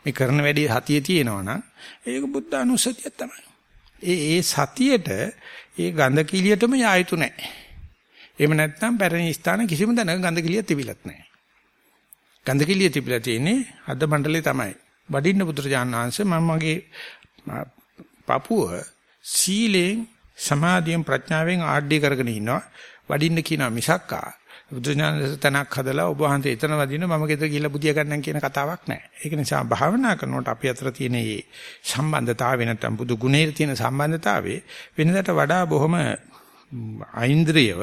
මේ කරන වැඩේ සතිය තියෙනවනම් ඒක බුද්ධ අනුස්සතිය තමයි. ඒ ඒ සතියට ඒ ගඳ කිලියටම යා යුතු නැහැ. එහෙම නැත්නම් පැරණි ස්ථාන කිසිම තැනක ගඳ කිලිය තිබිලත් නැහැ. ගඳ කිලිය තිබිලා තියෙන්නේ අද මණ්ඩලේ තමයි. වඩින්න පුත්‍රජාන වහන්සේ මම මගේ පපුව සීලෙන් සමාධියෙන් ප්‍රඥාවෙන් ආඩ්‍ය කරගෙන ඉන්නවා. වඩින්න කියනවා මිසක්කා බුදුඥානස තනක් හදලා ඔබ වහන්සේ එතන වදින්න මම ගෙදර ගිහිල්ලා බුදියා ගන්නම් කියන කතාවක් නැහැ. ඒක නිසා භාවනා කරනකොට අපි අතර තියෙන මේ සම්බන්ධතාවය නැත්නම් බුදු ගුණයේ තියෙන සම්බන්ධතාවය වෙනදට වඩා බොහොම ඓන්ද්‍රියව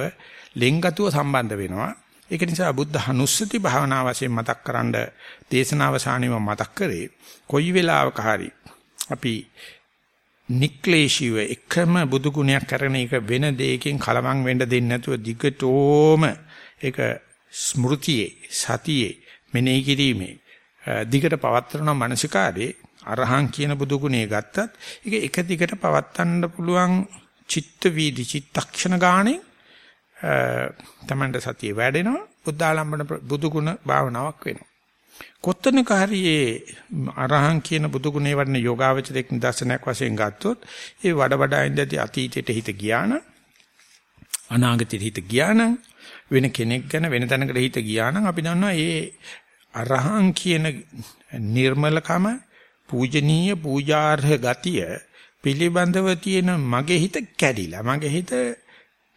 ලෙන්ගතුව සම්බන්ධ වෙනවා. ඒක නිසා බුද්ධ හනුස්සති භාවනා වශයෙන් මතක් කරන්ඩ දේශනාවසානෙම මතක් කරේ කොයි වෙලාවක හරි අපි නික්ලේශීව එකම බුදු ගුණයක් කරන එක වෙන දෙයකින් කලවම් වෙන්න දෙන්නේ නැතුව දිගටෝම ඒක ස්මෘතියේ සතියේ මෙනෙහි කිරීමේ දිගට පවත්වන මානසිකාරේ අරහං කියන බුදු ගුණය ගත්තත් ඒක එක දිගට පවත්වන්න පුළුවන් චිත්ත වීදි චිත්තක්ෂණ ගානේ තමන්ට සතිය වැඩෙනවා බුද්ධාලම්බන බුදු ගුණ භාවනාවක් වෙනවා. කොත්තනක හරියේ අරහං කියන බුදු ගුණේ වඩන යෝගාවචරයක් නිදර්ශනයක් වශයෙන් ගත්තොත් ඒ වඩ වඩා ඉඳදී අතීතයට හිත ගියා නම් අනාගතයට හිත ගියා නම් වෙන කෙනෙක් ගැන වෙන තැනකට හිත ගියා නම් අපි දන්නවා ඒ අරහං කියන නිර්මලකම පූජනීය පූජාර්හ ගතිය පිළිබඳව තියෙන මගේ හිත කැඩිලා මගේ හිත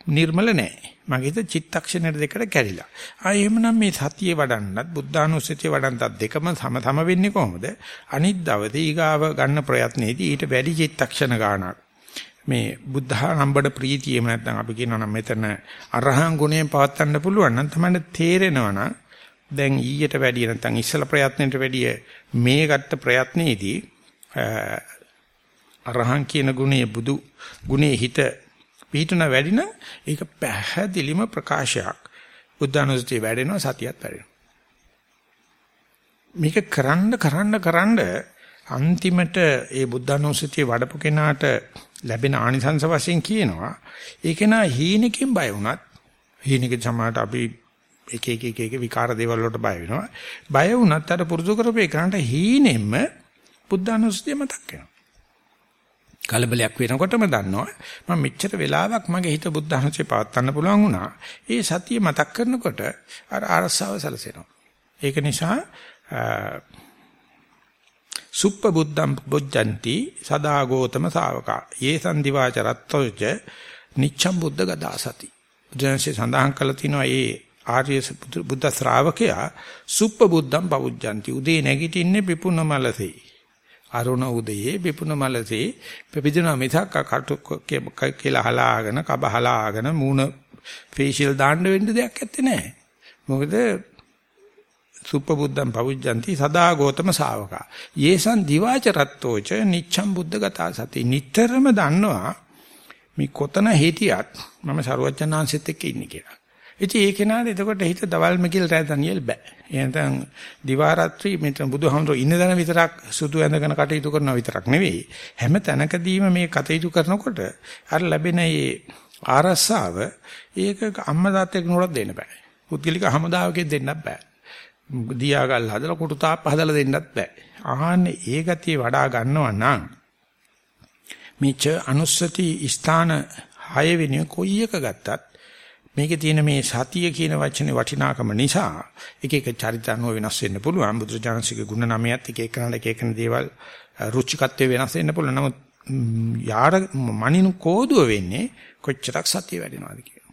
නිර්මල නැහැ. මගේ හිත චිත්තක්ෂණ දෙකට කැඩිලා. ආ එහෙමනම් මේ සතිය වඩන්නත් බුද්ධානුස්සතිය වඩන්නත් දෙකම සම සම වෙන්නේ කොහොමද? අනිත් දවසේ ඊගාව ගන්න ප්‍රයත්නයේදී ඊට වැඩි චිත්තක්ෂණ ගානක් මේ බුද්ධාරම්භඩ ප්‍රීතිය එහෙම නැත්නම් අපි කියනවා නම් මෙතන අරහං ගුණයෙන් පවත්වන්න පුළුවන් නම් තමයි තේරෙනවා නම් දැන් ඊට වැඩිය නැත්නම් ඉස්සල ප්‍රයත්නෙට වැඩිය මේ ගත්ත ප්‍රයත්නයේදී අරහං කියන ගුණයේ බුදු ගුණයේ හිත පිහිටන වැඩි නම් ඒක පැහැදිලිම ප්‍රකාශයක්. බුද්ධානුස්සතිය වැඩෙනවා සතියත් වැඩෙනවා. මේක කරන්න කරන්න කරන්න අන්තිමට ඒ බුද්ධානුස්සතිය වඩපු කෙනාට ලැබෙන ආනිසංස වශයෙන් කියනවා ඒක නා හීනකින් බය වුණත් හීනක සමාට අපි එක එක එක එක විකාර දේවල් වලට බය වෙනවා බය වුණත් අර පුරුදු කරපේ කරාට හීනෙම බුද්ධානුස්සතිය මතක් වෙනවා කලබලයක් වෙනකොටම දන්නවා මම මෙච්චර වෙලාවක් මගේ හිත බුද්ධ ධර්මයේ පවත්වන්න පුළුවන් වුණා. ඒ සතිය මතක් කරනකොට අර අරසාව සැලසෙනවා. ඒක නිසා සුප්ප බුද්ධම් බොජ්ජಂತಿ සදා ගෝතම ශාවකා යේසන් දිවාචරත්තොච නිච්ඡම් බුද්ධ ගදාසති බුදුන්සේ සඳහන් කළ තිනවා ඒ ආර්ය බුද්ධ ශ්‍රාවකයා සුප්ප බුද්ධම් පවුජ්ජಂತಿ උදේ නැගිටින්නේ පිපුණ මලසේ අරුණ උදයේ විපුණ මලසේ පිපිදෙන මිසක් කටු කියලා හලාගෙන කබ හලාගෙන මූණ ෆේෂියල් දාන්න වෙන්න දෙයක් ඇත්තේ නැහැ. මොකද සුප්පබුද්ධං පවුජ්ජಂತಿ සදා ගෝතම ශාවකා. යේසං දිවාච රත්තෝච නිච්ඡම් බුද්ධ ගතා සති. නිටතරම දන්නවා මේ කොතන හිටියත් මම සරුවචනාංශෙත් එක්ක ඉන්නේ කියලා. ඉතින් ඒ කෙනාට එතකොට හිත දවල් මෙකිල් රැ දනියල් බෑ. එහෙනම් දිවා රාත්‍රී මෙතන බුදුහාමුදුරු ඉන්න දන විතරක් සුදු ඇඳගෙන කටයුතු කරනවා විතරක් නෙවෙයි. හැම තැනකදීම මේ කටයුතු කරනකොට අර ලැබෙන මේ ආරස්සාව ඒක අම්මා තාත්තෙක් නෝරක් දෙන්න බෑ. පුද්ගලික හමුදාවකෙන් දෙන්නත් බෑ. දියාගල් හදලා කුටු තාප්ප හදලා දෙන්නත් බෑ. ආහන්නේ ඒ ගතිය වඩා ගන්නවා නම් මේච අනුස්සති ස්ථාන 6 වෙනි කොයි එක ගත්තත් මේකේ තියෙන මේ සතිය කියන වචනේ වටිනාකම නිසා එක එක චරිතano වෙනස් වෙන්න පුළුවන් බුදුරජාණන්සේගේ ගුණ නමයත් එක එකනට එක එකන දේවල් රුචිකත්වය වෙනස් වෙන්න පුළුවන් නමුත් යාර මනිනු කෝදුව වෙන්නේ කොච්චරක් සතිය වැඩිනවද කියලා.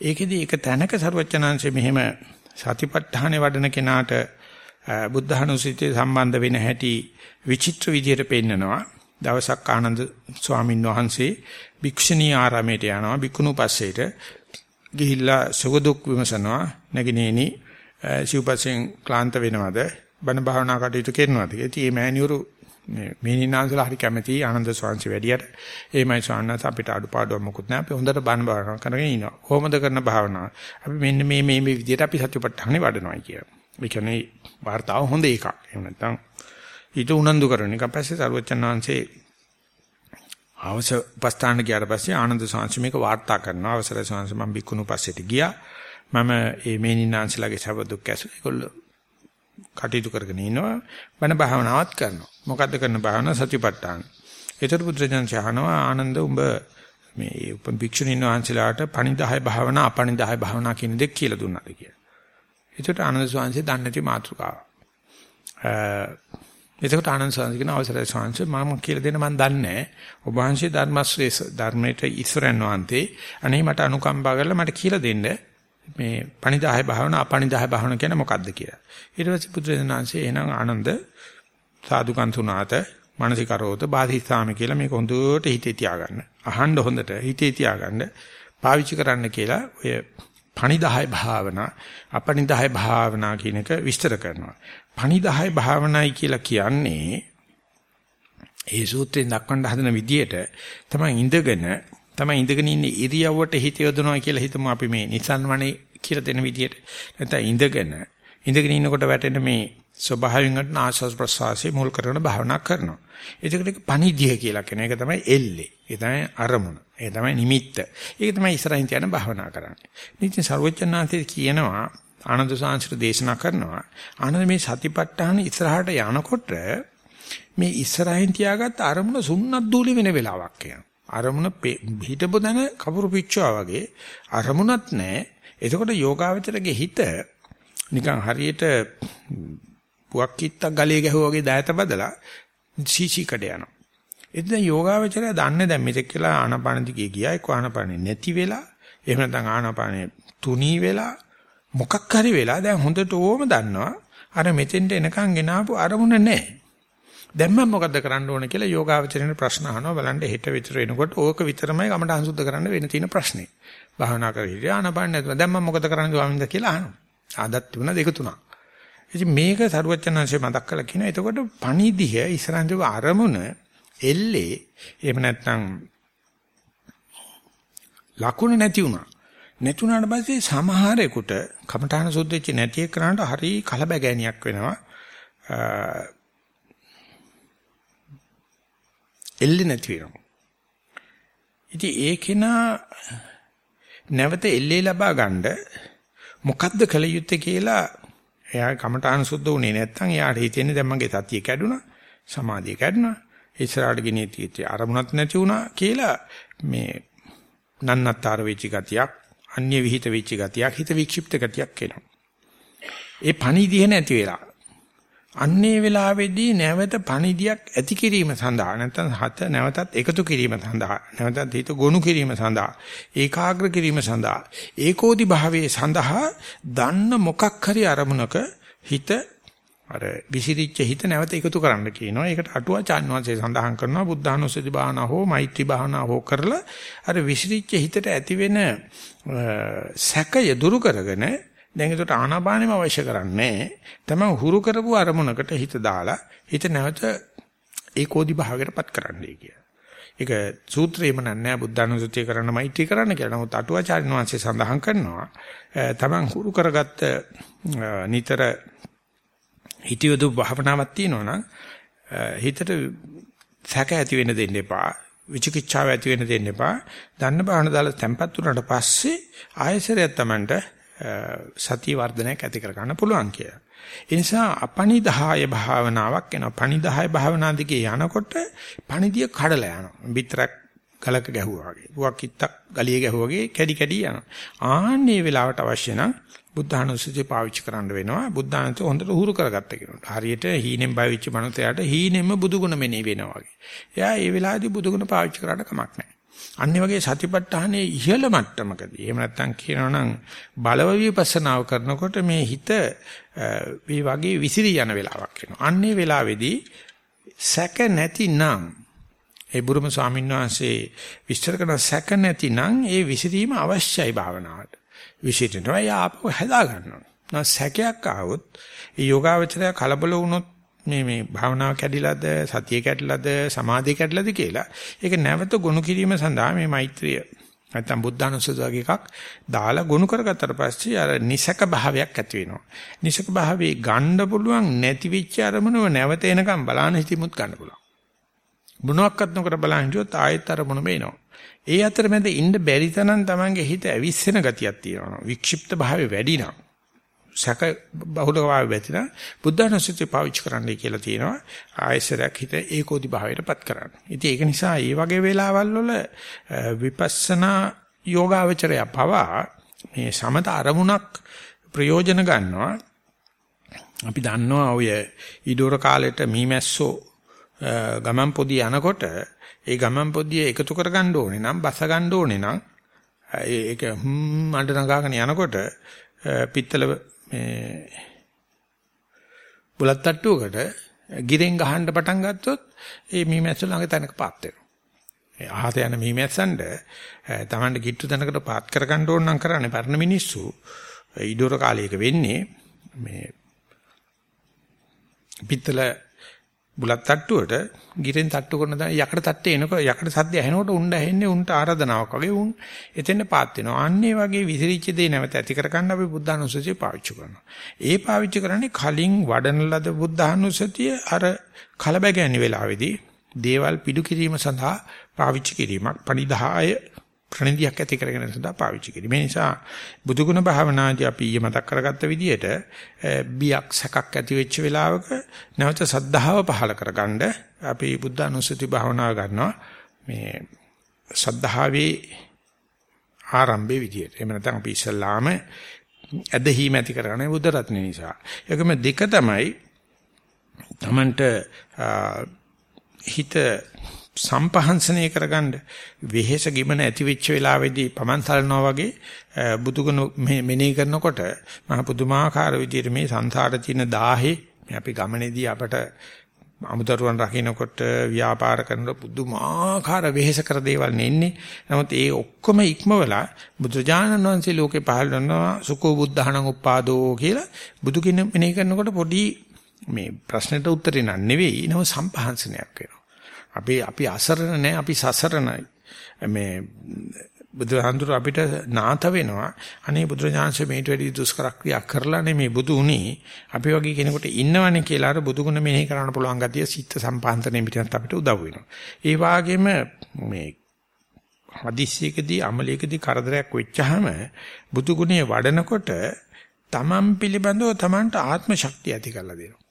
ඒකෙදි එක තැනක සරුවචනාංශය මෙහෙම සතිපට්ඨානේ වඩන කෙනාට බුද්ධහනුසිතේ සම්බන්ධ වෙන හැටි විචිත්‍ර විදියට පෙන්නනවා. දවසක් ආනන්ද ස්වාමීන් වහන්සේ භික්ෂුණී ආරාමයට යනවා භික්ෂුණු පස්සේට ගිහිල්ලා සුඛ දුක් විමසනවා. නැගිනේනි සිව්පස්යෙන් ක්ලාන්ත වෙනවද? බණ භාවනා කටයුතු කරනවද? ඉතින් මේ මෑණියුරු මේ මේනිනාන්සලා හරි කැමැති ආනන්ද ස්වාමීන් වැඩියට. එයිමයි ස්වාමීන් අපිට අඩුපාඩුවක් මොකුත් නැහැ. අපි හොඳට බණ භාවනා කරගෙන ඉනවා. කොහොමද කරන භාවනාව? අපි මෙන්න මේ මේ මේ විදිහට අපි සත්‍යපට්ඨානෙ වඩනවා කියන ඒ කියන්නේ වார்த்தාව හොඳ එකක්. එහෙම නැත්නම් ඊට උනන්දු කරන එක. පස්සේ සරුවචන් වහන්සේ අවස උපස්ථාන ගියාට පස්සේ ආනන්ද ස්වාමීන් මේක වාර්තා කරනවා අවසරයි ස්වාමීන් මම බිකුණු පස්සේට ගියා මම මේ මේනිනාන්සලාගේ සබදුක් ඇසු ඒගොල්ලෝ කටයුතු කරගෙන ඉනවා බණ භාවනාවත් කරනවා. මොකද්ද කරන භාවනාව සතිපට්ඨාන. ඒතර පුත්‍රයන් ශානවා ආනන්ද උඹ මේ උපන් භික්ෂුණීන් වහන්සේලාට පණිදාය භාවනා අපණිදාය භාවනා කියන දෙක කියලා දුන්නාද කියලා. ඒකට ආනන්ද ස්වාමීන් දන්නේ නැති මාතෘකාව. එතකොට ආනන්ද ස්වාමීන් කියන අවසරයි ස්වාමීන් මම කියලා දෙන්න මම දන්නේ නැහැ. ඔබ වහන්සේ ධර්මශ්‍රේෂ ධර්මයට ඉස්සරන් වහන්සේ අනේ මට අනුකම්පා කරලා මට කියලා දෙන්න මේ පණිදාය භාවනා අපණිදාය භාවනා කියන්නේ මොකක්ද කියලා. ඊට පස්සේ පුදුරේනාංශේ එහෙනම් ආනන්ද සාදුකන් තුනාත මානසිකරෝත බාධිස්සාම කියලා මේක හොඳට හිතේ තියාගන්න. අහන්න හොඳට හිතේ තියාගන්න පාවිච්චි කරන්න කියලා ඔය පණිදාය භාවනා අපණිදාය භාවනා කියන එක විස්තර කරනවා. පණිදාය භාවනායි කියලා කියන්නේ ඒ සූත්‍රයෙන් දක්වන්න හදන විදිහට තමයි ඉඳගෙන තමයි ඉඳගෙන ඉන්නේ ඉරියව්වට හිත යොදනවා කියලා හිතමු අපි මේ නිසන්වනේ කියලා දෙන විදිහට. නැත්නම් ඉඳගෙන ඉඳගෙන ඉන්නකොට වැටෙන මේ ස්වභාවයෙන් ගන්න ආස්වාස් ප්‍රසවාසයේ මුල් කරගෙන භාවනා කරනවා. ඒකට පණිදිය කියලා කියන එක තමයි එල්ලේ. ඒ තමයි අරමුණ. ඒ තමයි නිමිත්ත. ඒක තමයි ඉස්සරහින් තියන භාවනා කරන්නේ. ඉතින් සර්වඥාන්සේ කියනවා ආනන්ද සාංශර දේශනා කරනවා. ආනන්ද මේ සතිපට්ඨාන ඉස්සරහට යනකොට මේ ඉස්සරහින් තියාගත්ත අරමුණ සුන්නත් දූලි වෙන වෙලාවක් එනවා. අරමුණ හිටපො දන කපුරු පිච්චුවා වගේ අරමුණක් නැහැ. එතකොට යෝගාවචරගේ හිත නිකන් හරියට පුවක් කිත්තක් ගලේ ගැහුවා වගේ දයත බදලා සීසී කඩ යනවා. එතන යෝගාවචරය දන්නේ දැන් මෙතෙක් කියලා ආනාපාන දිගේ ගියා එක්ක ආනාපානෙ නැති වෙලා එහෙම නැත්නම් ආනාපානෙ තුනී වෙලා මොකක් හරි වෙලා දැන් හොඳට ඕම දන්නවා අර මෙතෙන්ට එනකන් ගෙනාවු අරමුණ නැහැ. දැන් මම මොකද්ද කරන්න ඕන කියලා යෝගාවචරයෙන් ප්‍රශ්න අහනවා බලන්න හෙට විතර එනකොට ඕක විතරමයි කමට අංශුද්ධ කරන්න වෙන තියෙන ප්‍රශ්නේ. භාවනා කරේ ආනපාන නැතුව දැන් මම මොකද කරන්නේ ස්වාමීන් කියලා අහනවා. ආදත් තිබුණා දෙක තුනක්. ඉතින් මේක සරුවචනංශය මතක් කරලා කියනවා. එතකොට පණිදිය ඉස්සරහින් අරමුණ එල්ලේ එහෙම නැත්නම් ලකුණ නැති වුණා. නැතුණාට පස්සේ සමහරෙකුට කමඨාන සුද්ධෙච්ච නැති එක්කනට හරි කලබගෑනියක් වෙනවා. එල්ලේ නැති වෙනවා. ඉතින් ඒකේනා නැවත එල්ලේ ලබා ගන්න මොකද්ද කළ යුත්තේ කියලා එයා කමඨාන සුද්ධ උනේ නැත්නම් එයාට හිතෙන්නේ දැන් මගේ සතිය කැඩුනා සමාධිය කැඩුනා ඉස්සරහට ගෙනියටි අරමුණක් නැති වුණා කියලා මේ නන්නත්තර වෙච්ච ගතියක් අන්‍ය විහිිත වෙච්ච ගතියක් හිත වික්ෂිප්ත ගතියක් එනවා. ඒ පණිදිය නැති වෙලා අන්නේ වෙලාවේදී නැවත පණිදියක් ඇති කිරීම සඳහා නැත්නම් හත නැවතත් එකතු කිරීම සඳහා නැවතත් හිත ගොනු කිරීම සඳහා ඒකාග්‍ර කිරීම සඳහා ඒකෝදි භාවයේ සඳහා දන්න මොකක් හරි අරමුණක හිත අර විසිරිච්ච හිත නැවත එකතු කරන්න කියනවා. ඒකට අටුවාචාන් වහන්සේ සඳහන් කරනවා බුද්ධානුස්සති භාවනා හෝ මෛත්‍රී භාවනා හෝ කරලා අර විසිරිච්ච හිතට ඇති වෙන සැකය දුරු කරගෙන දැන් ඒකට ආනාපානෙම අවශ්‍ය කරන්නේ තමයි හුරු කරපු අරමුණකට හිත දාලා හිත නැවත ඒකෝදි භාවයකටපත් කරන්නයි කිය. ඒක සූත්‍රේම නෑ බුද්ධානුසතිය කරන්න මෛත්‍රී කරන්න කියලා. නමුත් අටුවාචාර්ය වංශය සඳහන් කරනවා තමන් හුරු කරගත්ත නිතර හිතියොදු භාවනාවක් තියෙනවා නම් හිතට සැක ඇති වෙන්න දෙන්න එපා. විචිකිච්ඡාව ඇති වෙන්න දෙන්න එපා. දන්න බාහන දාලා තැම්පත් වුණාට පස්සේ ආයසරයක් Tamanට සතිය වර්ධනයක් ඇති කර ගන්න පුළුවන් කියලා. ඒ නිසා අපනිදාය භාවනාවක් වෙනවා. පනිදාය භාවනා දිගේ යනකොට පණිදිය කඩලා යනවා. පිටරක් ගලක ගැහුවා වගේ. පුවක් කිත්තක් ගලිය ගැහුවා වගේ කැඩි කැඩි යනවා. ආන්නේ වෙලාවට අවශ්‍ය නම් බුද්ධානුස්සතිය පාවිච්චි කරන්න වෙනවා. බුද්ධානුස්සතිය හොඳට උහුරු කරගත්ත කෙනෙකුට. හරියට හීනෙන් බයිවිච්ච මනුස්සයාට හීනෙන්ම බුදුගුණ මෙනෙහි වෙනවා වගේ. එයා ඒ වෙලාවේදී බුදුගුණ පාවිච්චි කරාට කමක් නැහැ. අනිත් වගේ සතිපට්ඨානයේ ඉහළ මට්ටමකදී එහෙම නැත්නම් කියනවනම් බලව විපස්සනාව කරනකොට මේ හිත මේ වගේ විසිරී යන වෙලාවක් එනවා. අන්නේ වෙලාවේදී සැක නැතිනම් ඒ බුරුම ස්වාමීන් වහන්සේ විස්තර කරන සැක නැතිනම් ඒ විසිරීම අවශ්‍යයි භාවනාවට. විසිරෙනවා යාපව හදා ගන්නවා. නැත්නම් සැකයක් ආවොත් ඒ යෝගාවචරය කලබල වුණොත් මේ මේ භාවනාව කැඩිලාද සතිය කැඩිලාද සමාධිය කැඩිලාද කියලා ඒක නැවත ගොනු කිරීම සඳහා මේ මෛත්‍රිය නැත්තම් බුද්ධානුස්සතිය වගේ එකක් දාලා ගොනු කරගත්තට පස්සේ අර නිසක භාවයක් ඇති වෙනවා. නිසක භාවයේ ගන්න පුළුවන් නැති වෙච්ච අරමුණව නැවත එනකම් බලන්න හිතමුත් ගන්න පුළුවන්. මොනවාක්වත් නොකර බලන් හිටියොත් ආයෙත් අරමුණ මේනවා. ඒ අතරමැද ඉන්න බැරි තරම් Tamange හිත ඇවිස්සෙන ගතියක් තියෙනවා. වික්ෂිප්ත භාවය වැඩි නම් සැක බහුලව වැතින බුද්ධානුස්සතිය පාවිච්චි කරන්නයි කියලා තියෙනවා ආයසරයක් හිත ඒකෝදි භාවයටපත් කරන්න. ඉතින් ඒක නිසා මේ වගේ වෙලාවල් වල විපස්සනා යෝගාවචරය පවා මේ සමත අරමුණක් ප්‍රයෝජන ගන්නවා. අපි දන්නවා ඔය ඊඩෝර කාලෙට මීමැස්සෝ ගමන් පොඩි යනකොට ඒ ගමන් පොඩිය එකතු කරගන්න ඕනේ නම් බස ගන්න ඕනේ නම් ඒක හ්ම් අඬ නගාගෙන යනකොට පිත්තල මේ බුලත් තට්ටුවකට ගිරෙන් ගහන්න පටන් ගත්තොත් ඒ මීමැස්ස ළඟ තැනක පාත් වෙනවා. ඒ අහත යන මීමැස්සන්ට තමන්ට කිට්ටු තැනකට පාත් කරගන්න ඕන නම් කරන්නේ පරණ මිනිස්සු ඊඩෝර කාලයක වෙන්නේ මේ පිත්තල බුලත් තට්ටුවට ගිරෙන් තට්ටු කරන දා යකඩ තට්ටේ එනකොට යකඩ සද්ද ඇහෙනකොට උණ්ඩ ඇහෙන්නේ උන්ට ආරාධනාවක් වගේ උන් එතෙන් පාත් වෙනවා. අන්නේ වගේ විසිරිච්ච දේ නැවත ඇති කරගන්න අපි බුද්ධානුස්සතිය පාවිච්චි කරනවා. ඒ පාවිච්චි කරන්නේ කලින් වඩන ලද බුද්ධානුස්සතිය අර කලබගැනි වෙලාවේදී දේවල් පිටු කිරීම සඳහා පාවිච්චි කිරීමක් පරිදාය ප්‍රණිදියක් ඇති කරගෙන සදා පාවිච්චි කිරීම. මේ නිසා බුදුගුණ භාවනාදී අපි ඊයේ මතක් කරගත්ත විදිහට බියක් සැකක් ඇති වෙච්ච වෙලාවක නැවත සද්ධාව පහල කරගන්න අපි බුද්ධ අනුස්සති භාවනාව ගන්නවා. මේ සද්ධාවේ ආරම්භයේ විදිහට. එහෙම නැත්නම් අපි ඉස්සල්ලාම ඇදහිීම ඇති කරගන්නේ බුද්ධ රත්න නිසා. ඒකම දෙක තමයි Tamanට හිත සම්පහන්සනය කරගන්න වෙහෙස ගිමන ඇති වෙච්ච වෙලාවේදී පමන් සලනවා වගේ බුදුගුණ මෙනෙහි කරනකොට මහ පුදුමාකාර විදිහට මේ සංසාරේ තියෙන දාහේ අපි ගමනේදී අපට අමුදරුවන් රකින්නකොට ව්‍යාපාර කරනකොට පුදුමාකාර වෙහෙස කර දේවල් නෙන්නේ. නමුත් ඒ ඔක්කොම ඉක්මවලා බුදුජානන වහන්සේ ලෝකේ පහළ වෙනවා සුකෝ බුද්ධහණං උපාදෝ කියලා බුදු කෙනෙක් මෙනෙහි කරනකොට පොඩි මේ ප්‍රශ්නෙට උත්තරේ නන් නෙවෙයි නම සම්පහන්සනයක් වෙනවා. අපි අපි අසරණ නැහැ අපි සසරණයි. මේ බුදුහාඳුර අපිට නාත වෙනවා. අනේ බුදුරජාණන්සේ මේට වැඩි දුෂ්කර ක්‍රියා කරලා නෙමේ බුදු උනේ. අපි වගේ කෙනෙකුට ඉන්නවනේ කියලා අර බුදුගුණ මෙනෙහි කරන්න පුළුවන් ගතිය සිත් සම්පාන්තනේ පිටින් අපිට උදව් වෙනවා. ඒ වගේම මේ හදිස්සියකදී අමලයකදී කරදරයක් වෙච්චාම බුදුගුණේ වඩනකොට තමන් පිළිබඳව තමන්ට ආත්ම ශක්තිය ඇති කරලා දෙනවා.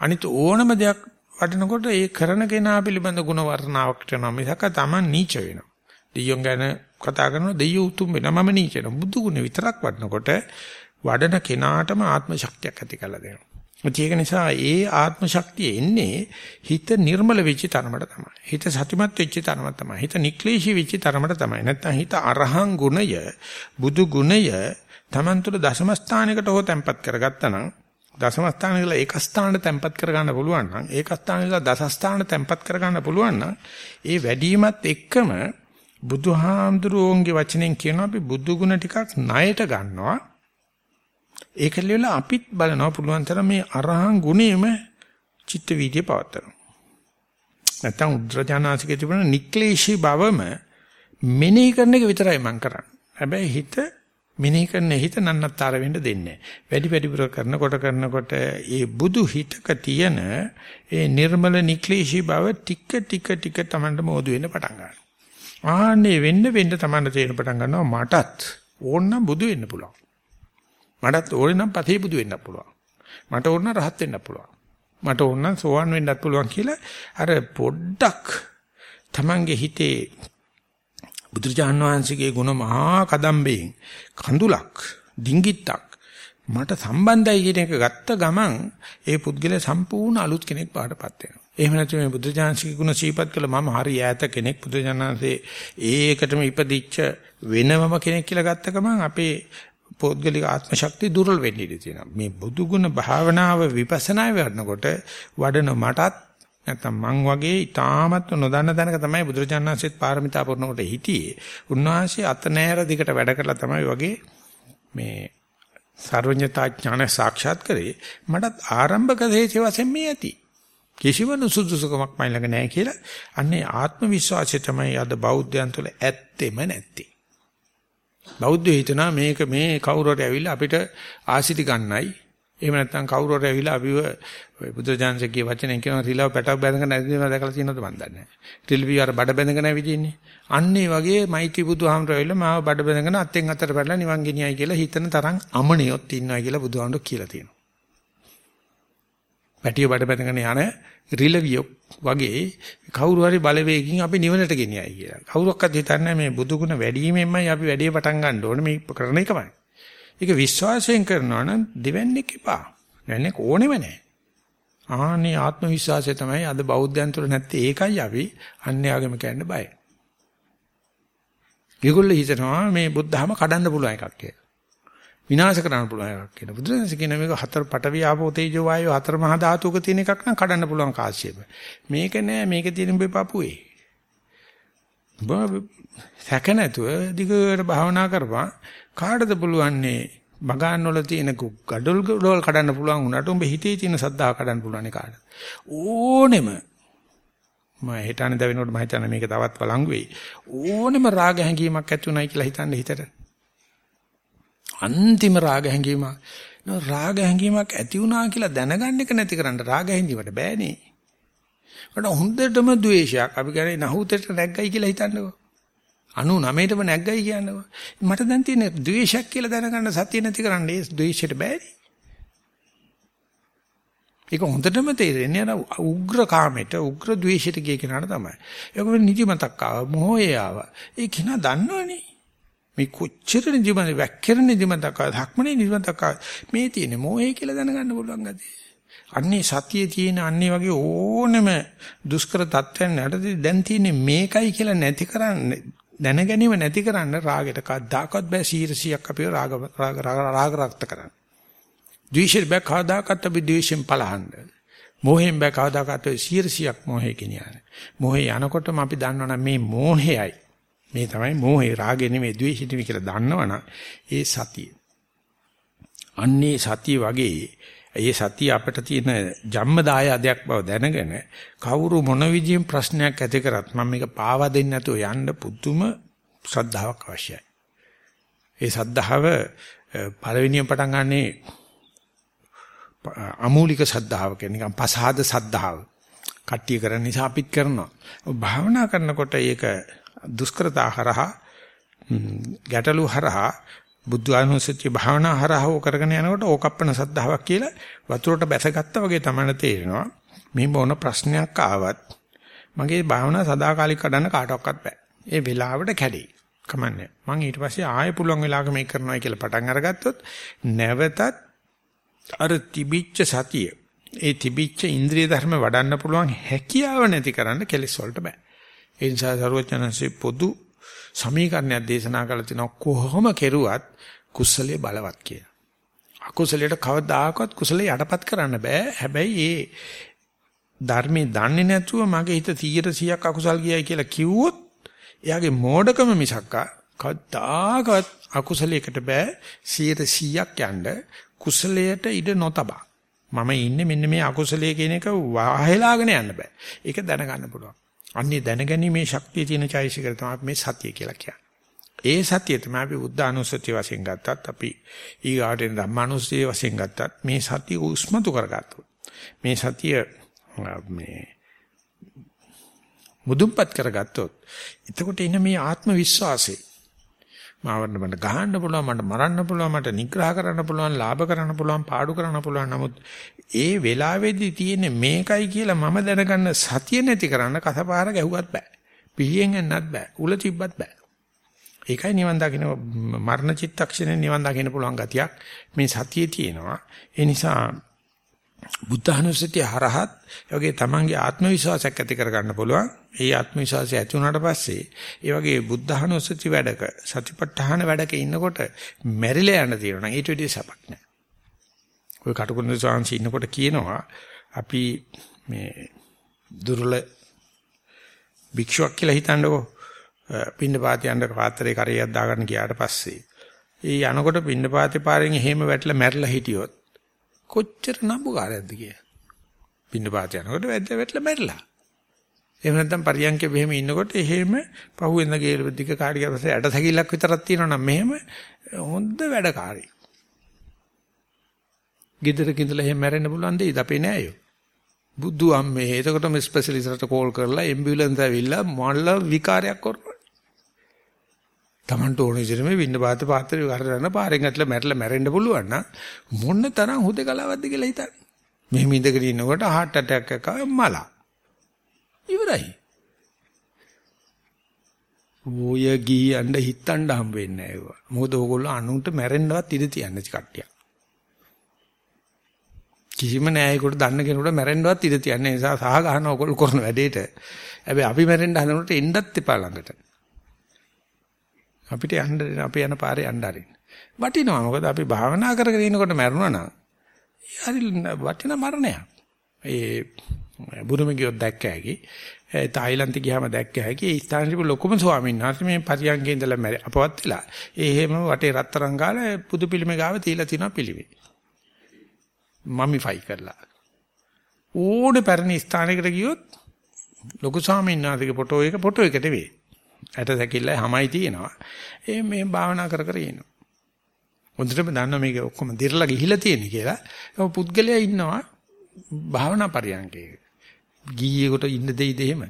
අනිත් ඕනම දෙයක් වඩනකොට ඒ කරන කෙනා පිළිබඳ ගුණ වර්ණාවකට යනවා මිසක Taman නීච වෙනවා. දෙයියන් ගැන කතා කරනවා දෙයියෝ උතුම් වෙනවා මම නීච වෙනවා. බුදු ගුණ විතරක් වඩනකොට වඩන කෙනාටම ආත්ම ශක්තියක් ඇති කරලා දෙනවා. ඒක නිසා ඒ ආත්ම ශක්තිය එන්නේ හිත නිර්මල වෙච්ච තරමට තමයි. හිත සතිමත් වෙච්ච තරමට තමයි. හිත නික්ලේශී වෙච්ච තරමට තමයි. නැත්නම් හිත අරහං ගුණය, බුදු ගුණය Taman තුල දශම ස්ථානයකට හෝ තැම්පත් කරගත්තා නම් දශම ස්ථානයක එක ස්ථානකට තැම්පත් කරගන්න පුළුවන් නම් ඒක ස්ථානයක දස ස්ථානට තැම්පත් කරගන්න පුළුවන් නම් ඒ වැඩිමත් එක්කම බුදුහාමුදුරුවෝන්ගේ වචනෙන් කියනවා අපි බුදු ගුණ ටිකක් ණයට ගන්නවා ඒක ලෙවලා අපිත් බලනවා පුළුවන් තරම් මේ අරහං ගුණෙම චිත්ත වීදියේ පවත්තරනවා. නැත්තම් උද්‍රජානාසිකේ තිබුණ නික්ලේශී බවම මෙනෙහි කරන එක විතරයි මම කරන්නේ. හැබැයි හිත මෙනෙහි කරන හිත නන්නත්තර වෙන්න දෙන්නේ වැඩි වැඩිපුර කරනකොට කරනකොට ඒ බුදු හිතක තියෙන ඒ නිර්මල නික්ලේශී බව ටික ටික ටික Tamanට මෝදු වෙන්න පටන් ගන්නවා. ආන්නේ වෙන්න වෙන්න Tamanට තේරෙන්න පටන් ගන්නවා මටත් ඕනනම් බුදු වෙන්න පුළුවන්. මටත් ඕනේ නම් පතේ බුදු වෙන්නත් පුළුවන්. මට ඕන නම් රහත් වෙන්නත් පුළුවන්. මට ඕන නම් සෝවන් වෙන්නත් පුළුවන් කියලා අර පොඩ්ඩක් Tamange හිතේ බුදුරජාන් වහන්සේගේ ගුණ මහා කදම්බෙන් කඳුලක් ඩිංගිත්තක් මට සම්බන්ධයි කියන එක ගත්ත ගමන් ඒ පුද්ගලයා සම්පූර්ණ අලුත් කෙනෙක් බාටපත් වෙනවා. එහෙම නැත්නම් මේ බුදුජානසික ගුණ සීපත් කළ මම හරි ඈත කෙනෙක් බුදුජානන්සේ ඒකටම ඉපදිච්ච වෙනමම කෙනෙක් කියලා ගත්ත ගමන් අපේ පෞද්ගලික ආත්ම ශක්තිය දුර්වල වෙන්න ඉඩ තියෙනවා. මේ බුදු ගුණ භාවනාව විපස්සනා වෙනකොට වඩන මටත් නැත්තම් මං වගේ ඊටාමත් නොදන්න තැනක තමයි බුදුරජාණන්සේත් පාරමිතා පුරනකොට හිටියේ. උන්වහන්සේ අත නෑර දිකට වැඩ කරලා තමයි වගේ මේ සර්වඥතා ඥාන සාක්ෂාත් කරේ. මටත් ආරම්භක දේශේ වශයෙන් මේ ඇති. කිසිම නුසුදුසුකමක් මයි ළඟ නැහැ කියලා අන්නේ ආත්ම විශ්වාසය තමයි අද බෞද්ධයන් තුළ ඇත්තෙම නැත්තේ. බෞද්ධය හිතනවා මේක මේ කවුරු හරි ඇවිල්ලා අපිට ආසිති ගන්නයි. එහෙම නැත්නම් කවුරු හරි ඇවිල්ලා අපිව බුදුජානකගේ වචනෙන් කියනවා රිලව පැටව බැඳගෙන නැතිවෙනවා දැකලා තියෙනවද මන් දන්නේ නැහැ. රිල්වි අර බඩ බැඳගෙන ඇවිදින්නේ. අන්න ඒ වගේ මෛත්‍රී බුදුහාමර ඇවිල්ලා මාව බඩ බැඳගෙන අත්ෙන් අතට පැටලා නිවන් ගෙනියයි කියලා හිතන තරම් අමනියොත් ඉන්නවයි කියලා බුදුහාමර කියලා තියෙනවා. පැටිය බඩ බැඳගෙන යන රිලවිය වගේ කවුරු හරි බලවේගකින් අපි නිවනට ගෙනියයි කියලා. කවුරක්වත් හිතන්නේ මේ බුදුගුණ වැඩිවීමෙන්මයි අපි වැඩේ පටන් ගන්න ඕනේ මේ කරන එකමයි. ඒක විශ්වාසයෙන් කරනවා නම් දෙවන්නේක එපා. නැන්නේ ඕනෙම නැහැ. ආනේ ආත්ම විශ්වාසය තමයි අද බෞද්ධයන් තුළ නැත්තේ ඒකයි අපි අන්‍යයගම කියන්න බයයි. ඒගොල්ලෝ හිතනවා මේ බුද්ධහම කඩන්න පුළුවන් එකක් කියලා. විනාශ කරන්න පුළුවන් එකක් කියලා. බුදුරජාණන් කියන මේක හතර පටවි ආපෝ තේජෝ වායෝ හතර මහා ධාතුක තියෙන එකක් නම් කඩන්න පුළුවන් කාශ්‍යප. මේක නෑ මේක තියෙන මේ පපුවේ. සැක නැතුව දිගට භාවනා කරපන්. කාටද පුළුවන්නේ? මගාන් වල තියෙන ගඩොල් ගඩොල් කඩන්න පුළුවන් උනට උඹ හිතේ තියෙන සද්ධා කඩන්න පුළුවන් කාට ඕනෙම. මම හිතන්නේ දැවෙනකොට මම හිතන්නේ මේක තවත් වළංගු වෙයි. ඕනෙම රාග හැඟීමක් ඇති උනායි කියලා හිතන්න හිතට. අන්තිම රාග හැඟීමක්. රාග හැඟීමක් ඇති වුණා කියලා දැනගන්න එක නැති කරන්න රාග හැඟීමට බෑනේ. මට හොඳටම ද්වේෂයක් අපි කියන්නේ නහුතට නැග්ගයි කියලා හිතන්නකෝ. 99ටම නැග්ගයි කියන්නකෝ. මට දැන් තියෙන ද්වේෂයක් කියලා දැනගන්න සතිය නැති කරන්න ඒ ද්වේෂයට බෑනේ. ඒක හොඳටම තේරෙන්නේ අර උග්‍ර කාමයට උග්‍ර ද්වේෂයට ගිය කෙනාට තමයි. ඒක වෙන නිදිමතක් ආවා, මොහොය ආවා. ඒ කෙනා දන්නවනේ. මේ කොච්චර නිදිමත වැක්කිරෙන නිදිමතක් ධක්මනේ නිදිමතක් මේ තියෙන මොහේ කියලා දැනගන්න පුළුවන් ගතිය. අන්නේ සතියේ තියෙන අන්නේ වගේ ඕනෙම දුෂ්කර තත්ත්වයන් යටදී දැන් තියෙන්නේ මේකයි කියලා නැති කරන්න දැන ගැනීම නැති කරන්න රාගයට කද්දාකවත් බෑ 100ක් අපිව රාග රාග රාග රක්ත කරන්න. ද්වේෂෙත් බෑ කවදාකවත් අපි ද්වේෂෙන් පලහන්න. මොහෙන් බෑ කවදාකවත් 100ක් මොහේ කියන්නේ. මොහේ යනකොටම අපි දන්නවනම් මේ මොහේයි මේ තමයි මෝහේ රාගේ නෙමෙයි ද්වේෂෙ නෙමෙයි කියලා දන්නවනම් ඒ සතිය. අන්නේ සතිය වගේ ඒ සතිය අපිට තියෙන ජම්මදාය අධයක් බව දැනගෙන කවුරු මොන විදියෙන් ප්‍රශ්නයක් ඇති කරත් මම මේක පාවා දෙන්නේ නැතුව යන්න පුදුම ශ්‍රද්ධාවක් අවශ්‍යයි. ඒ ශ්‍රද්ධාව පළවෙනියෙන් පටන් ගන්නේ අමූලික ශ්‍රද්ධාව කියන්නේ නිකන් පසාද ශ්‍රද්ධාව. කට්ටිය කරන නිසා අපිත් කරනවා. භාවනා කරනකොට ඒක දුෂ්කරතා හරහා ගැටලු හරහා බුද්ධ ආනුස්සතිය භාවනා හරහා කරගෙන යනකොට ඕකප්පන සද්ධාාවක් කියලා වතුරට බැසගත්තා වගේ තමයි තේරෙනවා. මේ මොන ප්‍රශ්නයක් ආවත් මගේ භාවනා සදාකාලික කඩන්න කාටවත් බෑ. ඒ වෙලාවට කැඩේ. කමන්නේ. මම ඊට පස්සේ ආයෙ පුළුවන් වෙලාවක මේක කරනවා කියලා පටන් අරගත්තොත් නැවතත් අර තිබිච්ච සතිය ඒ තිබිච්ච ඉන්ද්‍රිය ධර්ම වඩන්න පුළුවන් හැකියාව නැති කරන්න කෙලෙස් වලට බෑ. ඒ නිසා සරුවචනන්සේ පොදු සමීකරණයක් දේශනා කළ තිනවා කොහොම කෙරුවත් කුසලයේ බලවත් කියලා. අකුසලයට කවදාකවත් කුසලයේ යටපත් කරන්න බෑ. හැබැයි ඒ ධර්මයේ දන්නේ නැතුව මගේ හිත 100%ක් අකුසල් ගියයි කියලා කිව්වොත් එයාගේ මෝඩකම මිසක්කා කවදාකවත් අකුසලයකට බෑ 100%ක් යන්න කුසලයට ඉඩ නොතබා. මම ඉන්නේ මෙන්න මේ අකුසලයේ කියන එක වාහෙලාගෙන යන්න බෑ. ඒක දැනගන්න පුළුවන්. අන්නේ දැනගැනීමේ ශක්තිය තියෙන චෛසිකර තමයි මේ සතිය කියලා කියන්නේ. ඒ සතිය තමයි අපි බුද්ධ අනුස්සතිය වශයෙන් ගත්තත් අපි ඊගාටෙන් ධම්මානුස්සතිය වශයෙන් ගත්තත් මේ සතිය උස්මතු කරගත්තොත් මේ සතිය මේ මුදුන්පත් කරගත්තොත් එතකොට එන මේ ආත්ම විශ්වාසය මාවන්න මට ගහන්න පුළුවන් මට මරන්න පුළුවන් මට නිග්‍රහ කරන්න පුළුවන් ලාභ කරන්න පුළුවන් පාඩු කරන්න පුළුවන්. නමුත් ඒ වෙලාවේදී තියෙන මේකයි කියලා මම දැනගන්න සතිය නැති කරන්න කසපාර ගැහුවත් බෑ. පිහියෙන් එන්නත් බෑ. උල තිබ්බත් බෑ. ඒකයි නිවන් දකින්න මරණ චිත්තක්ෂණය නිවන් දකින්න පුළුවන් ගතියක් මේ සතියේ තියෙනවා. ඒ නිසා බුද්ධහනුස්සතිය හරහත් යෝගේ තමන්ගේ ආත්ම විශ්වාසයක් ඇති කරගන්න පුළුවන්. ඒ ආත්ම විශ්වාසය ඇති වුණාට පස්සේ ඒ වගේ බුද්ධහනුස්සති වැඩක සතිපට්ඨාන වැඩක ඉන්නකොට මැරිලා යන තියෙනවා. ඊට වෙඩි සපක් නැහැ. ඔය කටුකුරුඳ සාංශි ඉන්නකොට කියනවා අපි මේ දුර්ල භික්ෂුවක් කියලා හිතන්නකෝ. පින්නපාත යන්න පාත්‍රේ කරේයක් දාගන්න ගියාට පස්සේ ඒ යනකොට පින්නපාතේ පාරෙන් එහෙම වැටලා මැරිලා හිටියොත් කොච්චර නම්බුකාරයක්ද කිය. පින්න පාත යනකොට වැද්ද වැටලා මැරිලා. එහෙම නැත්නම් පරියන්කේ මෙහෙම ඉන්නකොට එහෙම පහුවෙන්ද ගේල දික කාඩිය පස්සේ ඇට සැකිල්ලක් විතරක් තියෙනවා නම් මෙහෙම හොඳ වැඩකාරී. ගෙදරක ඉඳලා එහෙම මැරෙන්න පුළුවන් දෙයිද අපේ නෑයෝ. බුදු අම්මේ එතකොටම ස්පෙෂලිස්ට්ට කෝල් කරලා ඇම්බියුලන්ස් ඇවිල්ලා මල්ල විකාරයක් කරනවා. Tamanට ඕන විදිහට මේ වින්න පාත පාත්‍රය කරගෙන පාරෙන් ඇట్లా මැරලා මැරෙන්න පුළුවන් නම් මොන්න තරම් හුදකලාවක්ද කියලා හිතන්න. මෙහෙම ඉඳගෙන ඉන්නකොට heart attack එකක් මලා. ඉවරයි. ඔය ගියන්න හිතන්න හම්බ වෙන්නේ නැහැ ඒවා. මොකද ඕගොල්ලෝ අනුන්ට මැරෙන්නවත් ඉඩ තියන්නේ කට්ටියක්. කිසිම නෑයකට දන්න කෙනෙකුට මැරෙන්නවත් ඉඩ තියන්නේ නිසා සහ ගන්න ඕගොල්ලෝ කරන වැඩේට. හැබැයි අපි මැරෙන්න හදනකොට එන්නත් එපා ළඟට. අපිට යන්න අපි යන පාරේ යන්න ආරින්න. වටිනවා. මොකද අපි භාවනා කරගෙන ඉනකොට මැරුණා නම් හරි වටිනා මරණයක්. ඒ බුරුමේ ගියොත් දැක්ක හැකි. තායිලන්ත ගියාම දැක්ක හැකි. ඒ ස්ථානයේ ලොකුම ස්වාමීන් වහන්සේ මේ පරියන්ගේ ඉඳලා මැරි අපවත් වෙලා. ඒ හැම වටේ රත්තරන් ගාලා පුදු පිළිමේ ගාව තියලා තිනවා පිළිමේ. මමිෆයි කරලා. ඕනේ පැරණි ස්ථානයකට ගියොත් ලොකු ස්වාමීන් වහන්සේගේ ෆොටෝ එක ෆොටෝ එක නෙවෙයි. ඇට සැකිල්ලයි හැමයි තියෙනවා. ඒ මේ භාවනා කර කර ඉන්නවා. හොඳටම දන්නවා මේක ඔක්කොම දිරලා ගිහිලා තියෙන කියලා. ඒ පුද්ගලයා ඉන්නවා භාවනා පරියන්කේ. ගියේකට ඉන්න දෙයිද එහෙම?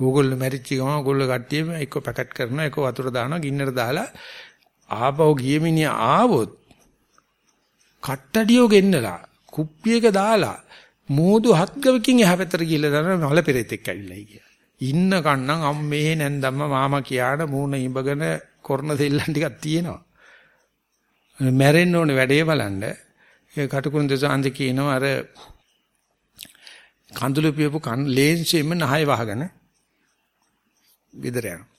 ඕගොල්ලෝ මැරිච්ච ගමන් ඕගොල්ලෝ කට්ටියම එක්ක පැකට් කරනවා එක්ක වතුර දානවා ගින්නට දාලා ආපහු ගිය මිනිහා ආවොත් කට්ටඩියෝ ගෙන්නලා කුප්පියක දාලා මෝදු හත්ගවකින් එහා පැත්තට ගිහලා දාන මල පෙරේතෙක් ඇවිල්ලායි කියලා. ඉන්න කන්නම් අම්මේ නැන්දම්ම මාමා කියාන මූණ ඉඹගෙන කරන දෙල්ලන් ටිකක් තියෙනවා. මැරෙන්න ඕනේ වැඩේ බලන්න. ඒ කටුකුරුන් දෙසාන්ද කියනවා අර කඳුළු පියපු කන් ලේන්සෙම නහය වහගෙන ගෙදර යනවා.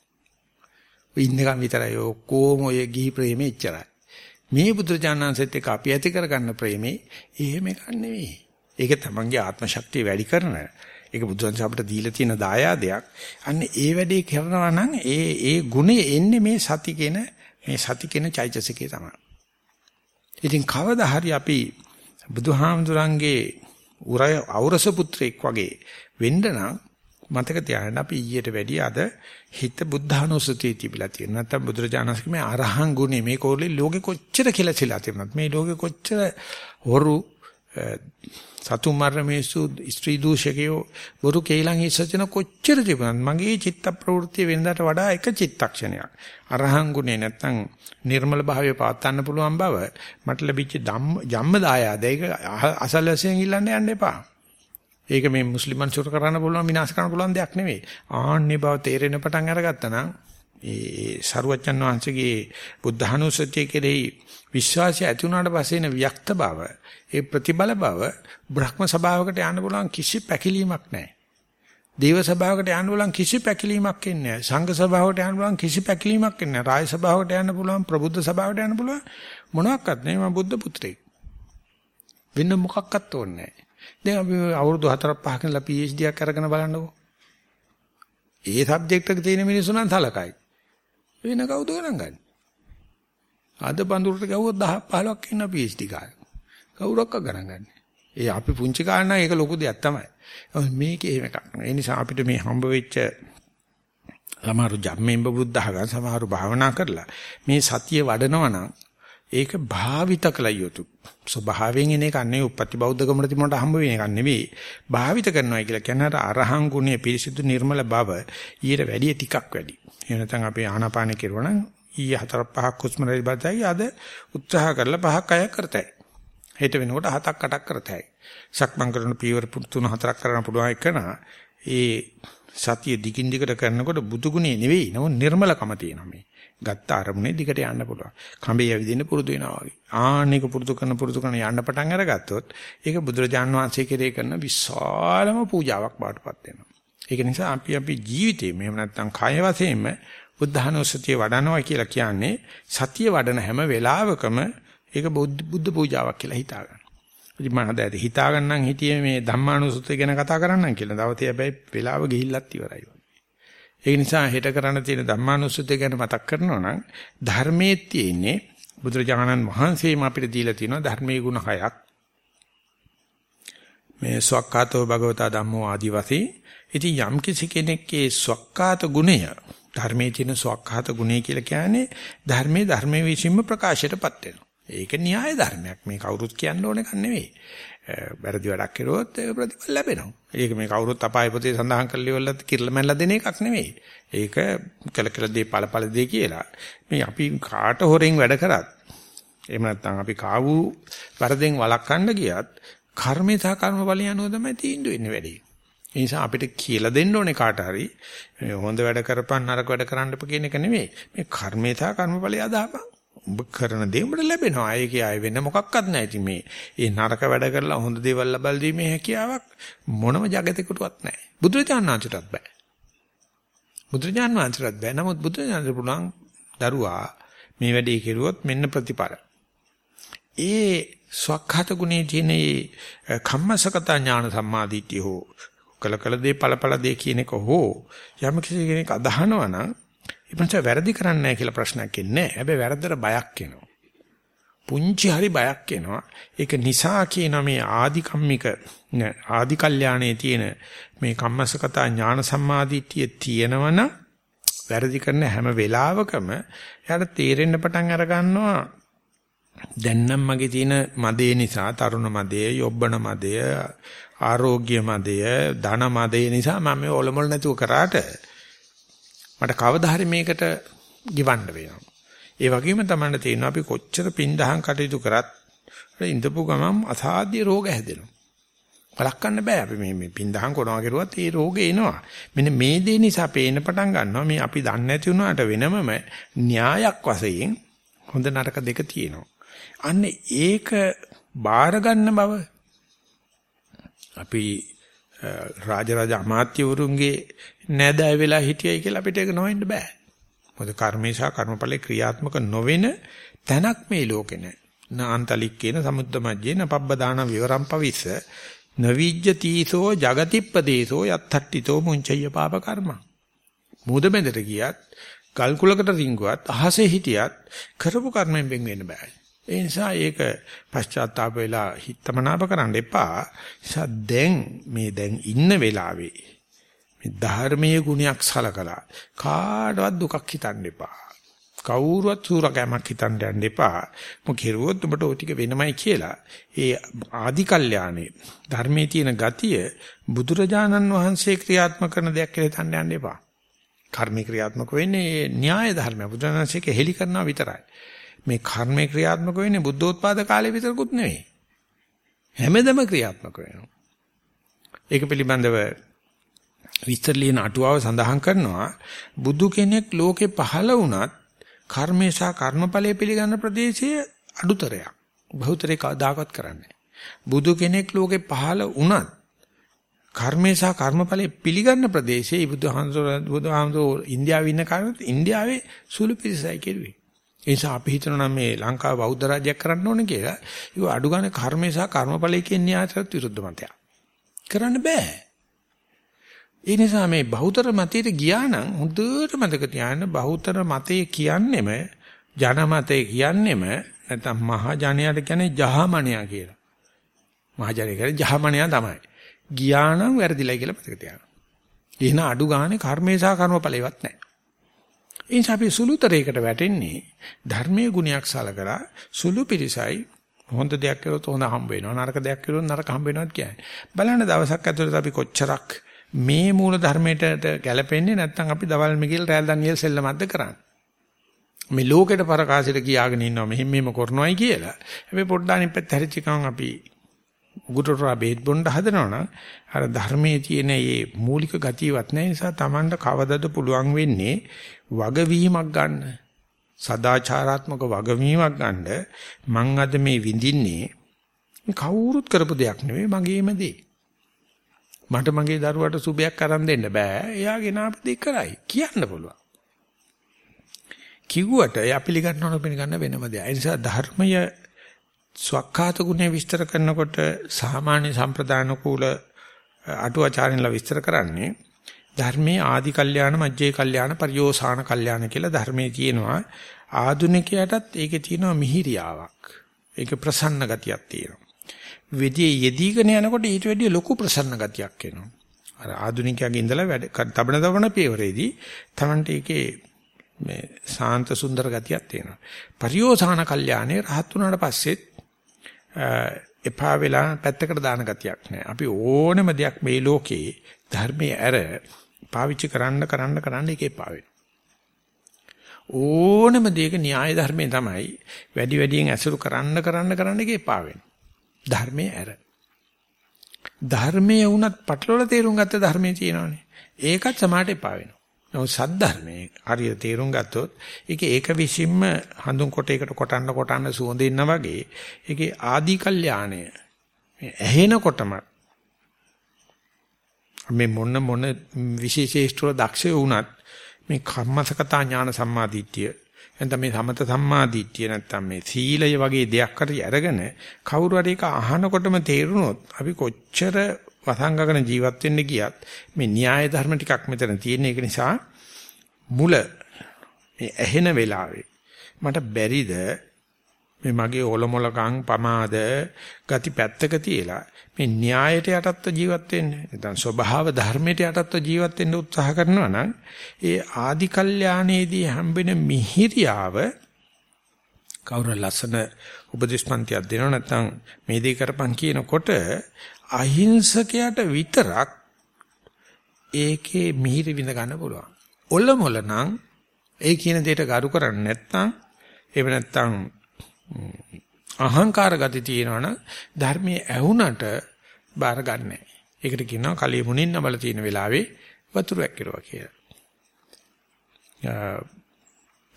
ඔය ඉන්නකම් විතරයි ඔක්කොම ඔය ගිහි ප්‍රේමේ ඉච්චරයි. මේ බුදුරජාණන්සෙත් එක්ක අපි ඇති කරගන්න ප්‍රේමේ එහෙම එකක් නෙවෙයි. ඒක තමන්ගේ ආත්ම ශක්තිය වැඩි කරන ඒක බුදුන්ස අපිට දීලා තියෙන දායාදයක්. අන්න ඒ වැඩේ කරනවා නම් ඒ ඒ ගුණය එන්නේ මේ සති කියන මේ සති කියන චෛතසිකේ තමයි. ඉතින් කවදා හරි අපි බුදුහාමුදුරන්ගේ උරය අවරස පුත්‍රෙක් වගේ වෙන්න නම් මතක තියාගන්න අපි ඊට වැඩිය අද හිත බුද්ධානුස්සතිය තිබිලා තියෙනවා. නැත්තම් බුදුරජාණන්සේගේ මේ අරහං ගුණේ මේ කෝලේ ලෝකෙ කොච්චර කියලා තියලා තියෙනවද? මේ ලෝකෙ කොච්චර හොරු සතුන් මරණ මිනිස්සු ස්ත්‍රී දූෂකයෝ බොරු කේලම් ඉස්සචන කොච්චර තිබුණත් මගේ චිත්ත ප්‍රවෘත්ති වෙනදාට වඩා එක චිත්තක්ෂණයක්. අරහං ගුණේ නැත්තම් නිර්මල භාවය පවත්වන්න පුළුවන් බව මට ලැබිච්ච ධම්ම ජම්ම දායාද ඒක අසලයෙන් ඉල්ලන්න යන්න එපා. ඒක මේ මුස්ලිම්න් චුර කරන්න පුළුවන් විනාශ කරන්න පුළුවන් දෙයක් නෙවෙයි. ආන්නේ බව තේරෙන පටන් අරගත්තා නම් ඒ සරුවච්චන් වහන්සේගේ බුද්ධහනුසතිය කෙරෙහි විශ්වාසය ඇති වුණාට පස්සේ එන වික්ත බව ඒ ප්‍රතිබල බව බ්‍රහ්ම සභාවකට යන්න පුළුවන් කිසි පැකිලීමක් නැහැ. දේව සභාවකට යන්න පුළුවන් කිසි පැකිලීමක් එන්නේ නැහැ. සංඝ සභාවකට යන්න පුළුවන් කිසි පැකිලීමක් එන්නේ නැහැ. රාජ සභාවකට යන්න පුළුවන් ප්‍රබුද්ධ සභාවට යන්න පුළුවන් මොනවාක්වත් නැහැ. මම බුද්ධ පුත්‍රයෙක්. වෙන මොකක්වත් ඕනේ නැහැ. දැන් අපි අවුරුදු 4 5 කනලා PhD එකක් අරගෙන බලන්නකෝ. ඒ සබ්ජෙක්ට් එක තියෙන මිනිස්සු නම් සලකයි. වෙන කවුද ගණන් ගන්නේ? අද බඳුරට ගවුවොත් 10 15ක් ඉන්න PhD කාර්ය. කවුරක්ක ගණන් ගන්නේ. ඒ අපි පුංචි කාරණා ඒක ලොකු දෙයක් තමයි. මේකේ එහෙම එකක් නෑ. ඒ නිසා අපිට මේ හම්බ වෙච්ච සමහරු ජම්මෙන් බුද්ධහ ගන්න සමහරු භාවනා කරලා මේ සතිය වඩනවා නම් ඒක භාවිත කළ යුතු. ස්වභාවයෙන් එන එකක් නෙවෙයි උපපති බෞද්ධකමට තිබුණාට හම්බ වෙන එකක් නෙවෙයි. භාවිත කරනවා කියලා කියන්නේ අර අරහං ගුණයේ පිරිසිදු නිර්මල බව ඊට වැඩිය ටිකක් වැඩි. එහෙම නැත්නම් අපි ආනාපාන කෙරුවා නම් ඊයේ හතර පහක් හුස්ම රැලි බලතයි අද උත්සාහ කරලා පහක් අයක් කරතයි. හෙට වෙනකොට හතක් අටක් කරතයි. සක්මන් කරන පීවර තුන හතරක් කරන්න පුළුවන් එකන ඒ සතිය දිගින් දිගට කරනකොට බුදු ගුණේ නෙවෙයි නම නිර්මලකම තියෙනවා මේ. ගත්ත අරමුණේ දිගට යන්න පුළුවන්. කඹේ ඇවිදින්න පුරුදු වෙනවා වගේ. ආන්නේක පුරුදු කරන පුරුදු කරන යන්න පටන් අරගත්තොත් ඒක බුදුරජාන් වහන්සේ කෙරේ කරන විශාලම පූජාවක් බාටපත් වෙනවා. ඒක නිසා අපි අපි ජීවිතේ මෙහෙම නැත්නම් කය වශයෙන්ම බුද්ධහනුස්සතිය වඩනවා කියලා කියන්නේ සතිය වඩන හැම වෙලාවකම ඒක බුද්ධ පූජාවක් කියලා හිතා ගන්න. ඉතින් මම හදාද හිතා ගන්නම් හිටියේ මේ ධම්මානුසුතිය ගැන කතා කරන්නම් කියලා. දවසේ හැබැයි වෙලාව ගිහිල්ලත් ඉවරයි. ඒ නිසා හෙට කරන්න තියෙන ධම්මානුසුතිය ගැන මතක් කරනවා නම් ධර්මයේ තියෙන්නේ බුදුරජාණන් වහන්සේම අපිට දීලා තියෙනවා ධර්මයේ ගුණ හයක්. මේ සවක්කාතෝ භගවතා ධම්මෝ ආදි වශයෙන් ඉතින් යම් කිසි කෙනෙක්ගේ සවක්කාත ගුණය ධර්මයේ තියෙන සවක්කාත ගුණය කියලා කියන්නේ ධර්මයේ ධර්මයේ විසින්ම ප්‍රකාශයටපත් වෙනවා. ඒක න්‍යාය ධර්මයක්. මේ කවුරුත් කියන්න ඕන එකක් නෙවෙයි. වැරදි වැඩක් කරුවොත් ප්‍රතිඵල ලැබෙනවා. ඒක මේ කවුරුත් අපාය පොතේ සඳහන් කරලා ඉවරලා කිරලමැල්ලා දෙන එකක් නෙවෙයි. ඒක කළ කළ දේ ඵලඵල දේ කියලා. මේ අපි කාට හොරෙන් වැඩ කරත් එහෙම නැත්නම් අපි කාවු වරදෙන් වළක්වන්න ගියත් කර්මේ සහ කර්මඵලිය අනුව තමයි තීන්දුව වෙන්නේ වැඩි. ඒ නිසා අපිට කියලා දෙන්න ඕනේ කාට හරි හොඳ වැඩ කරපන් නරක වැඩ කරන්න කියන එක නෙමෙයි. මේ කර්මේ සහ කර්මඵලිය අදාපන්. ඔබ කරන දේ උඹට ලැබෙනවා. ඒකේ ආයෙ වෙන මොකක්වත් නැහැ. ඉතින් මේ ඒ නරක වැඩ කරලා හොඳ දේවල් ලබා දීමේ හැකියාවක් මොනම జగතෙකුටවත් නැහැ. බුදුරජාණන් වහන්සේටත් බෑ. බුදුරජාණන් වහන්සේටත් බෑ. නමුත් බුදුරජාණන් පුළුවන් දරුවා මේ වැඩේ කෙරුවොත් මෙන්න ප්‍රතිඵල. ඒ ස්වකහත ගුණේ තියෙන කම්මසකත ඥාන සම්මාදිට්ඨිය හෝ කල කල දේ ඵලඵල දේ කියන එක හෝ යම් කිසි කෙනෙක් අදහනවා නම් ඉපන්ස වැරදි කරන්නේ නැහැ කියලා ප්‍රශ්නයක් එන්නේ නැහැ. හැබැයි වැරද්දට බයක් එනවා. පුංචි හරි බයක් එනවා. ඒක නිසා කියන මේ ආදි කම්මික ආදි කල්යාණයේ තියෙන මේ කම්මසකතා ඥාන සම්මාදිට්ඨිය තියෙනවනම් වැරදි කරන හැම වෙලාවකම එයාට තේරෙන්න පටන් අර ගන්නවා දැන් නම් මගේ තියෙන මදේ නිසා තරුණ මදේ, යොබ්බන මදේ, ආරෝග්‍ය මදය, ධන මදය නිසා මම මේ ඔලොමොල් නැතුව කරාට මට කවදා හරි මේකට ගිවන්න වෙනවා. ඒ වගේම තමයි තේරෙනවා අපි කොච්චර පින්දහම් කටයුතු කරත් ඉඳපු ගමන් අසාධ්‍ය රෝග හැදෙනවා. වළක්වන්න බෑ අපි මේ මේ පින්දහම් කරනවා කරුවත් ඒ රෝගේ එනවා. මෙන්න මේ දේ නිසා පේන්න පටන් ගන්නවා මේ අපි දන්නේ නැති වුණාට වෙනමම න්‍යායක් වශයෙන් හොඳ නරක දෙක තියෙනවා. අන්න ඒක බාර ගන්න බව අපි රාජරාජ අමාත්‍යවරුන්ගේ නෑදෑය වෙලා හිටියයි කියලා අපිට ඒක නොවෙන්න බෑ. මොකද කර්මේශා කර්මඵලේ ක්‍රියාත්මක නොවෙන තැනක් මේ ලෝකේ නෑ. නාන්තලික්කේන සමුද්දමජ්ජේන පබ්බදාන විවරම් පවිස්ස නවිජ්ජ තීසෝ జగතිප්පදේසෝ යත්තට්ටිතෝ මුංචය පාප කර්ම. මුද බෙදට ගියත් ගල් කුලකට රිංගුවත් අහසේ හිටියත් කරපු කර්මෙන් වෙන් වෙන්න බෑ. ඒ නිසා ඒක පශ්චාත්තාප වෙලා හිතමනාප කරන්න එපා. නිසා දැන් මේ දැන් ඉන්න වෙලාවේ මේ ධර්මයේ ගුණයක් සලකලා කාටවත් දුකක් හිතන්න එපා. කවුරුවත් සූරකෑමක් හිතන්න යන්න එපා. මොකද කෙරුවොත් උඹට ওই ටික වෙනමයි කියලා. ඒ ආදි කල්යාණේ ධර්මයේ තියෙන ගතිය බුදුරජාණන් වහන්සේ ක්‍රියාත්මක කරන දෙයක් කියලා හිතන්න යන්න එපා. කර්ම ක්‍රියාත්මක වෙන්නේ න්‍යාය ධර්ම. බුදුරජාණන්සේක හෙලි කරනවා විතරයි. මේ කර්මේ ක්‍රියාත්මක වෙන්නේ බුද්ධෝත්පාද කාලේ විතරකුත් නෙවෙයි. හැමදම ක්‍රියාත්මක වෙනවා. ඒක පිළිබඳව විස්තර ලියන අටුවාව සඳහන් කරනවා බුදු කෙනෙක් ලෝකේ පහළ වුණත් කර්මේ සහ කර්මඵලයේ පිළිගන්න ප්‍රදේශයේ අඩුතරයක්. බහුතරේ කවදාකවත් කරන්නේ බුදු කෙනෙක් ලෝකේ පහළ වුණත් කර්මේ සහ කර්මඵලයේ පිළිගන්න ප්‍රදේශයේ බුදුහාමුදුර බුදුහාමුදුර ඉන්දියාවේ ඉන්න කාලෙත් ඉන්දියාවේ සුළු පිරිසයි කෙරුවේ. ඒ නිසා අපි හිතනවා මේ ලංකාව බෞද්ධ රාජ්‍යයක් කරන්න ඕනේ කියලා. ඒක අඩු ගන්න කර්මේ සහ කර්මඵලයේ කියන න්‍යායයට විරුද්ධ මතයක්. කරන්න බෑ. ඒ නිසා මේ බහුතර මතයට ගියා නම් හොඳට මතක තියාගන්න බහුතර මතය කියන්නෙම ජන මතය කියන්නෙම නැත්නම් මහ ජනයාට කියන්නේ ජහමණයා කියලා. මහ ජනයා කියන්නේ ජහමණයා තමයි. ගියා නම් වැරදිලා කියලා මතක තියාගන්න. එහෙනම් අඩු ගානේ කර්මේ සහ කර්මඵලෙවත් නැහැ. ඒ නිසා අපි සුළුතරයකට වැටෙන්නේ ධර්මයේ ගුණයක් සලකලා සුළු පිරිසයි හොඳ දෙයක් කළොත් හොඳ හම්බ වෙනවා නරක දෙයක් කළොත් නරක හම්බ වෙනවාත් කියන්නේ. බලන්න දවසක් ඇතුළත අපි කොච්චරක් මේ මූල ධර්මයට ගැලපෙන්නේ නැත්නම් අපි දවල් මිගිල් රැල් දනියෙල් සෙල්ලමක්ද කරන්නේ. මේ ලෝකෙට පරකාසෙට කියාගෙන ඉන්නවා මෙහෙම මෙහෙම කරනවායි කියලා. හැබැයි පොඩ්ඩක් අනිත් පැත්ත හැරිච්ච ගමන් අපි උගුරටලා බෙහෙත් බොන්න හදනවනම් අර ධර්මයේ තියෙන මේ මූලික ගතියවත් නැහැ නිසා Tamanට කවදද පුළුවන් වෙන්නේ වගවීමක් ගන්න. සදාචාරාත්මක වගවීමක් ගන්න මං අද මේ විඳින්නේ කවුරුත් කරපු දෙයක් නෙවෙයි මගේම දේ. මට මගේ දරුවට සුබයක් අරන් දෙන්න බෑ. එයා ගෙනාපු දෙයක් කරයි කියන්න පුළුවන්. කිව්වට එයා පිළිගන්න ඕන පිළිගන්න වෙනම දෙයක්. ඒ නිසා ධර්මය ස්වකහාත ගුණය විස්තර කරනකොට සාමාන්‍ය සම්ප්‍රදාන කූල අටුවාචාරින්ලා විස්තර කරන්නේ ධර්මයේ ආදි කල්යාණ මජ්ජේ කල්යාණ පරියෝසాన කල්යාණ කියලා ධර්මයේ තියෙනවා ආදුනිකයටත් ඒකේ තියෙනවා මිහිරියාවක් ඒක ප්‍රසන්න ගතියක් තියෙනවා වෙදී යෙදීගෙන යනකොට ඊට වැඩිය ලොකු ප්‍රසන්න ගතියක් එනවා. අර ආදුනිකයාගේ ඉඳලා වැඩ තබන තබන පියවරේදී Tamante ඒකේ මේ සාන්ත සුන්දර ගතියක් තියෙනවා පරියෝසాన කල්යාණේ රහත් වුණාට පස්සෙත් එපා වෙලා පැත්තකට දාන ගතියක් නැහැ. අපි ඕනම දෙයක් මේ ලෝකේ ධර්මයේ ඇර පාවිච්චි කරන්න කරන්න කරන්න ඒක එපා ඕනම දෙයක න්‍යාය ධර්මයේ තමයි වැඩි වැඩියෙන් ඇසුරු කරන්න කරන්න කරන්න ඒක එපා ධර්මයේ ඇර. ධර්මයේ වුණත් පටලවල තේරුම් ගත්ත ධර්මයේ තියෙනවානේ. ඒකත් සමාට එපා වෙනවා. නමුත් සද්ධර්මයේ හරියට තේරුම් ගත්තොත් ඒකේ ඒක විසින්ම හඳුන් කොටයකට කොටන්න කොටන්න සුවඳ ඉන්න වගේ ඒකේ ආදි කල්යාණය ඇහෙනකොටම මේ මොන මොන විශේෂේෂ්ඨව දක්ෂය වුණත් මේ කම්මසකතා ඥාන සම්මාදිට්ඨිය එතන මේ සමත සම්මාදිට්ඨිය නැත්තම් මේ සීලය වගේ දෙයක් හරි අරගෙන කවුරු හරි ඒක අහනකොටම තේරුනොත් අපි කොච්චර වසංගකන ජීවත් වෙන්න ගියත් මේ න්‍යාය ධර්ම ටිකක් මෙතන තියෙන එක නිසා මුල මේ ඇහෙන වෙලාවේ මට බැරිද මේ මගේ ඔලොමොලකම් පමාද ගති පැත්තක තියලා මේ න්‍යායට යටත්ව ජීවත් වෙන්න නැත්නම් ස්වභාව ධර්මයට යටත්ව ජීවත් වෙන්න උත්සාහ කරනවා නම් ඒ ආදි කල්යාණේදී හම්බෙන මිහිරියාව කවුරු ලස්සන උපදේශපන්තියක් දෙනවා නැත්නම් මේ දේ කරපන් කියනකොට අහිංසකයට විතරක් ඒකේ මිහිරි විඳ ගන්න පුළුවන්. ඔල මොල නම් ඒ කියන දෙයට ගරු කරන්නේ නැත්නම් එහෙම නැත්නම් අහංකාර ගති තියෙනවනම් ධර්මයේ ඇහුණට බාර ගන්නෑ. ඒකට කියනවා කලිය මුණින් නබල තියෙන වෙලාවේ වතුර වැක්කිරුවා කියලා.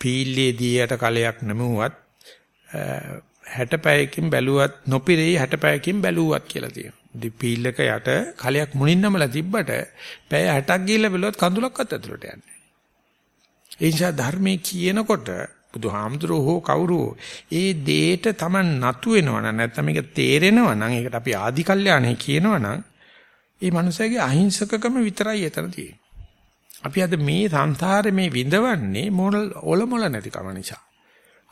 පීල්ලේදී යට කලයක් නැමුවත් 60 පැයකින් බැලුවත් නොපිරෙයි 60 පැයකින් බැලුවත් කියලා තියෙනවා. දිපීල්ලක යට කලයක් මුණින් නමලා තිබ්බට පැය 60ක් ගිහිල්ලා බැලුවත් කඳුලක්වත් ඇතුළට යන්නේ. ඒ නිසා ධර්මයේ කියනකොට බුදුහාමුදුරුවෝ හෝ කවුරු ඒ දේට Taman නතු වෙනවනම් නැත්නම් මේක තේරෙනවනම් ඒකට අපි ආදි කල්යාණේ කියනවනම් ඒ මනුස්සයාගේ අහිංසකකම විතරයි එතන තියෙන්නේ. අපි අද මේ සංසාරේ මේ විඳවන්නේ මොළ ඔලොමල නැතිකම නිසා.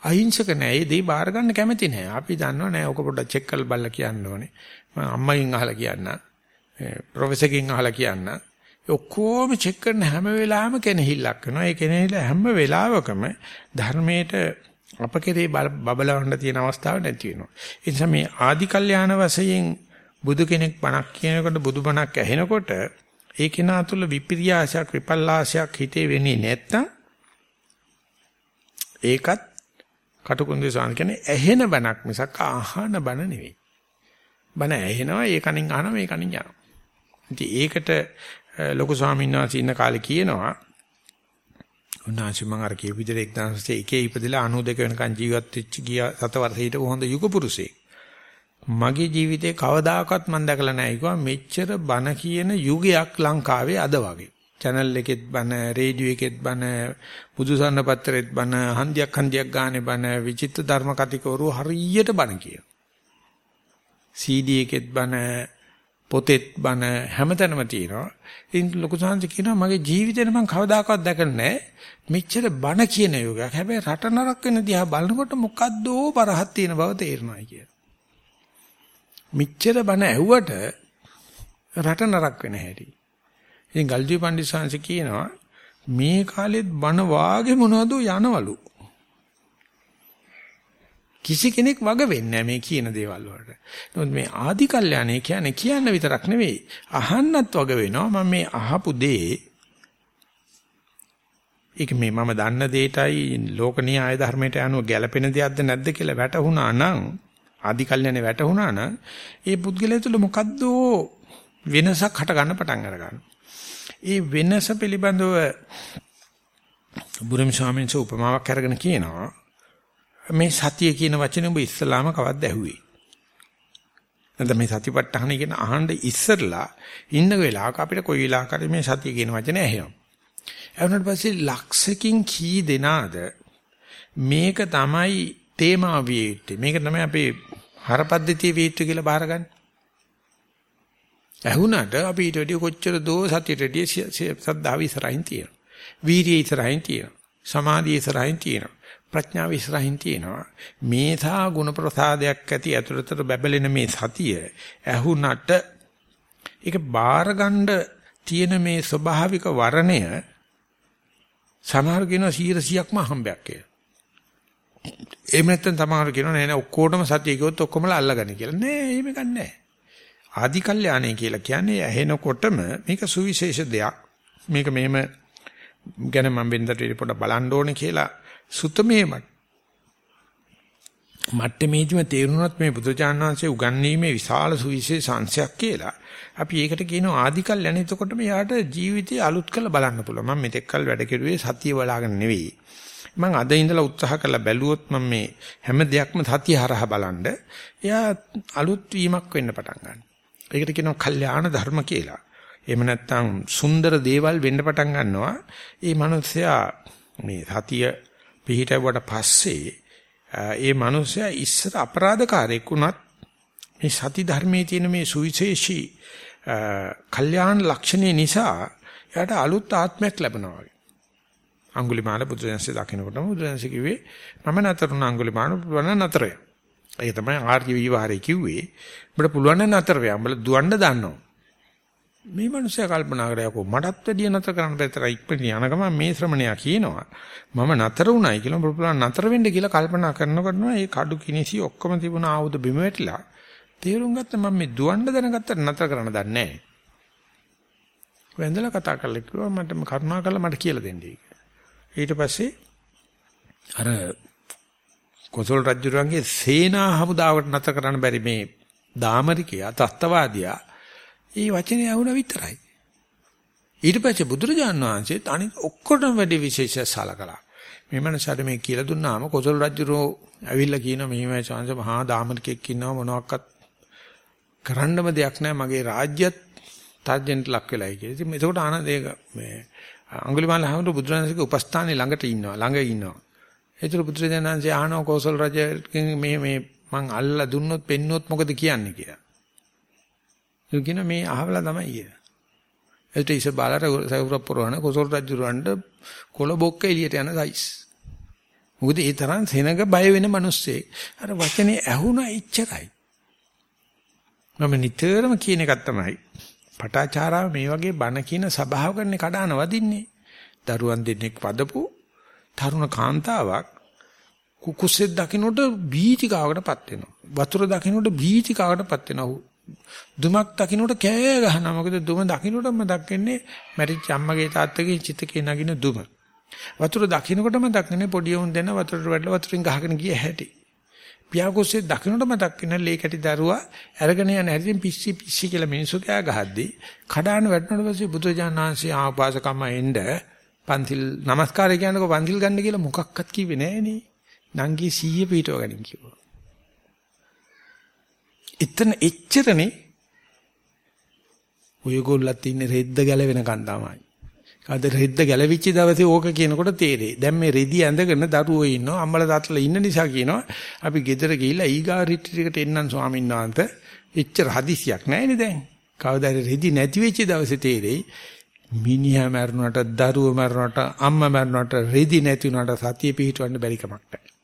අහිංසක නෑ. ඒ දේ බාර ගන්න කැමති නෑ. අපි දන්නවා නෑ. ඔක පොඩ්ඩක් චෙක් කරලා බලලා කියන්න ඕනේ. මම අම්මගෙන් අහලා කියන්න. ප්‍රොෆෙසර්ගෙන් අහලා කියන්න. ඔක්කොම චෙක් කරන හැම වෙලාවෙම කෙනෙහිල්ලක් වෙනවා. ඒ කෙනෙහිල්ල හැම වෙලාවකම ධර්මයට අප කෙරේ බබලවන්න තියෙන අවස්ථාවක් නැති වෙනවා. ඒ නිසා මේ ආදි කල්යාණ වශයෙන් බුදු කෙනෙක් බණක් කියනකොට බුදු බණක් ඇහෙනකොට ඒ කෙනා තුළ විපිරියාසයක් විපල්ලාසයක් හිතේ වෙන්නේ නැත්තම් ඒකත් කටුකුරුන්දේ සාන් කියන්නේ ඇහෙන බණක් මිසක් අහන බණ නෙවෙයි. බණ ඇහෙනවා ඒ කනින් අහනවා මේ කනින් යනවා. ඉතින් ඒකට ලොකු ස්වාමීන් වහන්සේ ඉන්න කාලේ කියනවා උන්වහන්සේ මම අර කියපු විදිහට 1901 ඉපදලා 92 වෙනකන් ජීවත් වෙච්ච ගිය සත වර්ෂයකට හොඳ යුග පුරුෂයෙක්. මගේ ජීවිතේ කවදාකවත් මම දැකලා නැහැ කිව්වා මෙච්චර බන කියන යුගයක් ලංකාවේ අද වගේ. channel එකෙත් බන, රේඩියෝ එකෙත් බන, බුදුසන්න පත්‍රෙත් බන, හන්දියක් හන්දියක් ගානේ බන, විචිත්‍ර ධර්ම කතිකවරු හරියට බන කියන. CD එකෙත් බන, පොතෙත් බන හැමතැනම තියෙනවා. ඉතින් ලොකු සංහස කියනවා මගේ ජීවිතේට මම කවදාකවත් දැකලා නැහැ. මෙච්චර බන කියන යෝගයක්. හැබැයි රට නරක වෙන දිහා බලනකොට මොකද්දෝ පරහක් තියෙන බව තේරෙනවා කිය. මෙච්චර බන ඇහුවට රට නරක වෙන හැටි. ඉතින් ගල්ජී පණ්ඩිත සංහස කියනවා මේ කාලෙත් බන වාගේ මොනවද යනවලු. කිසි කෙනෙක් වග වෙන්නේ මේ කියන දේවල් වලට. නමුත් මේ ආදි කල්යාණේ කියන්නේ කියන්න විතරක් නෙවෙයි අහන්නත් වග වෙනවා. මම මේ අහපු දේ ඒක මේ මම දන්න දෙයටයි ලෝක න්‍යාය ධර්මයට අනුව ගැළපෙන දෙයක්ද නැද්ද කියලා වැටහුණා නම් ආදි කල්යනේ වැටහුණා නම් ඒ පුද්ගලයා තුළ මොකද්ද වෙනසක් හට ගන්න පටන් අරගන්නවා. ඒ වෙනස පිළිබඳව බුරුම ස්වාමීන් වහන්සේ උපමාවක් අරගෙන කියනවා මේ සතිය කියන වචනේ ඔබ ඉස්සලාම කවද්ද ඇහුවේ? නැත්නම් මේ සතිපට්ඨාන කියන අහන්න ඉස්සරලා ඉන්න වෙලාවක අපිට කොයි වෙලාවකරි මේ සතිය කියන වචනේ ඇහෙනවා. එවුනට පස්සේ ලක්ෂකින් කී දෙනාද මේක තමයි තේමා විය යුත්තේ. මේක තමයි අපේ හරපද්ධතිය විය යුත්තේ කියලා බාරගන්නේ. ඇහුණාට අපි ඊට වැඩිය කොච්චර දෝ සතියට වැඩිය සද්ධාව ඉස්සරහින් තියෙනවා. වීරිය ඉස්සරහින් තියෙනවා. සමාධිය ඉස්සරහින් තියෙනවා. ප්‍රඥාව ඉස්සරහින් තියෙනවා. මේසා ගුණ ප්‍රසාදයක් ඇති ඇතුළතට බැබලෙන මේ සතිය ඇහුණට ඒක බාරගන්න තියෙන මේ ස්වභාවික වර්ණය සමහර කියනවා 100%ක්ම හම්බයක් කියලා. එහෙම නැත්නම් සමහර කියනවා නෑ නෑ ඔක්කොටම සතිය කිව්වොත් ඔක්කොමලා අල්ලගන්න කියලා. නෑ එහෙම ගන්නෑ. ආදි කල්යාණේ කියලා කියන්නේ ඇහෙනකොටම මේක සුවිශේෂ දෙයක්. මේක මෙහෙම ගැන මම වෙනදට පොඩ බලන්න ඕනේ කියලා සුතමේ මට්ටමේදීම තේරුණොත් මේ බුදුචාන් වහන්සේ උගන්වීමේ විශාල සුවිශේෂ අංශයක් කියලා. අපි ඒකට කියනවා ආදිකල් යන එතකොට මෙයාට ජීවිතය අලුත් කරලා බලන්න පුළුවන්. මම මෙතෙක් කල් වැඩ කෙරුවේ සතිය බලාගෙන නෙවෙයි. මම අද ඉඳලා උත්සාහ කරලා බැලුවොත් මම මේ හැම දෙයක්ම සතිය හරහා බලනද එයා අලුත් වීමක් වෙන්න පටන් ගන්නවා. ඒකට කියනවා කල්යාණ ධර්ම කියලා. එහෙම නැත්නම් සුන්දර දේවල් වෙන්න පටන් ගන්නවා. ඒ මනුස්සයා මේ සතිය පිහිටවුවට පස්සේ ඒ මනුස්සයා ඉස්සර අපරාධකාරයෙක් වුණත් මේ සති ධර්මයේ තියෙන මේ සුවිශේෂී කල්යාණ ලක්ෂණේ නිසා එයාට අලුත් ආත්මයක් ලැබෙනවා වගේ. අඟුලිමාල බුදුරජාණන්සේ දකින්නකොටම බුදුරජාණන්සේ කිව්වේ මම නතරුණ අඟුලිමාල පුළුවන් නතරය. ඒක තමයි ආර්ය විවහාරය කිව්වේ. උඹට පුළුවන් නතර වෙයි. උඹලා දුවන්න දන්නවා. මේ මිනිස්සයා කල්පනා කරා යකෝ මටත් වැඩිය නතර කරන්න බැතර ඉක්මනින් යන ගමන් මේ ශ්‍රමණයා කියනවා මම නතර වුණයි කියලා බලන්න නතර වෙන්න කියලා කල්පනා කරනකොට මේ කඩු කිනිසි ඔක්කොම තිබුණ ආයුධ බිම වැටිලා තේරුම් ගත්ත මම මේ දුවන්න දැනගත්තට නතර කරන්න දන්නේ නැහැ. වෙන්දලා කතා කරලා කිව්වා මට කරුණා කරලා මට කියලා දෙන්න ඊට පස්සේ අර කොසල් රජුරන්ගේ සේනා හමුදාවට නතර කරන්න බැරි මේ දාමරිකයා තත්ත්වවාදියා ඒ වචනේ ඇහුණා විතරයි. ඊට පස්සේ බුදුරජාණන් වහන්සේත් අනිත් ඔක්කොටම වැඩි විශේෂ සලකලා. මේ මනසට මේ කියලා දුන්නාම කොසල් රජුරෝ ඇවිල්ලා කියනවා මෙහිමයි chance මහා දාමරිකෙක් ඉන්නවා මොනවාක්වත් කරන්නම දෙයක් නැහැ මගේ රාජ්‍යත් තර්ජනට ලක් වෙලායි කියලා. ඉතින් එතකොට ආනන්ද ඒක මේ අඟුලිමාල හැමෝට බුදුරජාණන්සේගේ උපස්ථානේ ළඟට ඉන්නවා ළඟ ඉන්නවා. ඒතර බුදුරජාණන්සේ අහනවා කෝසල් රජගෙන් මේ මේ මං අල්ලලා දුන්නොත් පෙන්නොත් මොකද කියන්නේ කියලා. ඒ කියන මේ අහවලා තමයි කිය. එතකොට ඉස බාලට සවුර පුරවන කොසල් රජුරවන්ට කොළ බොක්ක එළියට යන සයිස්. මොකද ඒ තරම් සෙනග බය වෙන මිනිස්සේ අර වචනේ ඇහුණා ඉච්චරයි. මම නිතරම කියන එකක් තමයි පටාචාරාව මේ වගේ බණ කියන සභාවකන්නේ කඩාන වදින්නේ. දරුවන් දෙන්නෙක් වදපු තරුණ කාන්තාවක් කුකුසෙක් දකින්නට බීතිකාවකටපත් වෙනවා. වතුර දකින්නට බීතිකාවකටපත් වෙනවා. දුමක් දකින්නට කෑ ගහනවා. මොකද දුම දකින්නටම දක්න්නේ මැරිච්ච අම්මගේ තාත්තගේ චිතකේ නගින දුම. වතුර දකින්නකොටම දක්න්නේ පොඩි උන් දෙන වතුරට වැටලා වතුරින් ගහගෙන ගිය හැටි. පියාකුස්සේ දකුණට මතක් වෙන ලේකටි දරුවා අරගෙන යන හැටින් පිස්සි පිස්සි කියලා මිනිස්සු කෑ ගහද්දී කඩාන වැටුණට පස්සේ බුදුජානනාංශී ආපාසකම එන්න පන්තිල් නමස්කාරය කියනකොට පන්තිල් ගන්න කියලා මොකක්වත් කිව්වේ නෑනේ. නංගී සීය පිටව ගනින් කිව්වා. එතන එච්චරනේ ඔයගොල්ලත් ඉන්නේ රෙද්ද ගැලවෙනකන් තමයි. අද රෙද්ද ගැලවිච්ච දවසේ ඕක කියනකොට තේරෙයි. දැන් මේ රෙදි ඇඳගෙන දරුවෝ ඉන්නවා අම්මලා තාත්තලා ඉන්න නිසා කියනවා අපි ගෙදර ගිහිල්ලා ඊගා රිට්‍රීට් එකට එන්නම් ස්වාමීන් වහන්සේ. එච්චර හදිසියක් නැහැනේ දැන්. කවදාද රෙදි නැති වෙච්ච දවසේ තේරෙයි මිනිහා මැරුණාට දරුවෝ මැරුණාට අම්මා මැරුණාට රෙදි නැති වුණාට සතිය පිහිටවන්න බැරි කමක් නැහැ.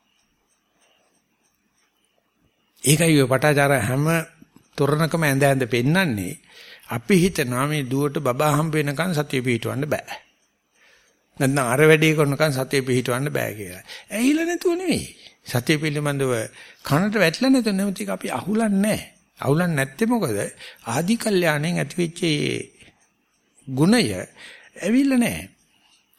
ඒකයි ඔය පටාචාර හැම තොරණකම ඇඳ ඇඳ පෙන්නන්නේ අපි හිතනවා මේ දුවට බබා හම්බ වෙනකන් සතිය පිහිටවන්න බෑ. නැත්නම් අර වැඩේ කරනකන් සතිය පිහිටවන්න බෑ කියලා. ඇහිලා නැතුව නෙවෙයි. සතිය පිළිබඳව කනට වැටලා නැතුව නැමතික අපි අහුලන්නේ නැහැ. අහුලන්නේ නැත්තේ මොකද? ආදි කල්යාණයෙන් ඇතිවෙච්ච ගුණය ඇවිල්ලා නැහැ.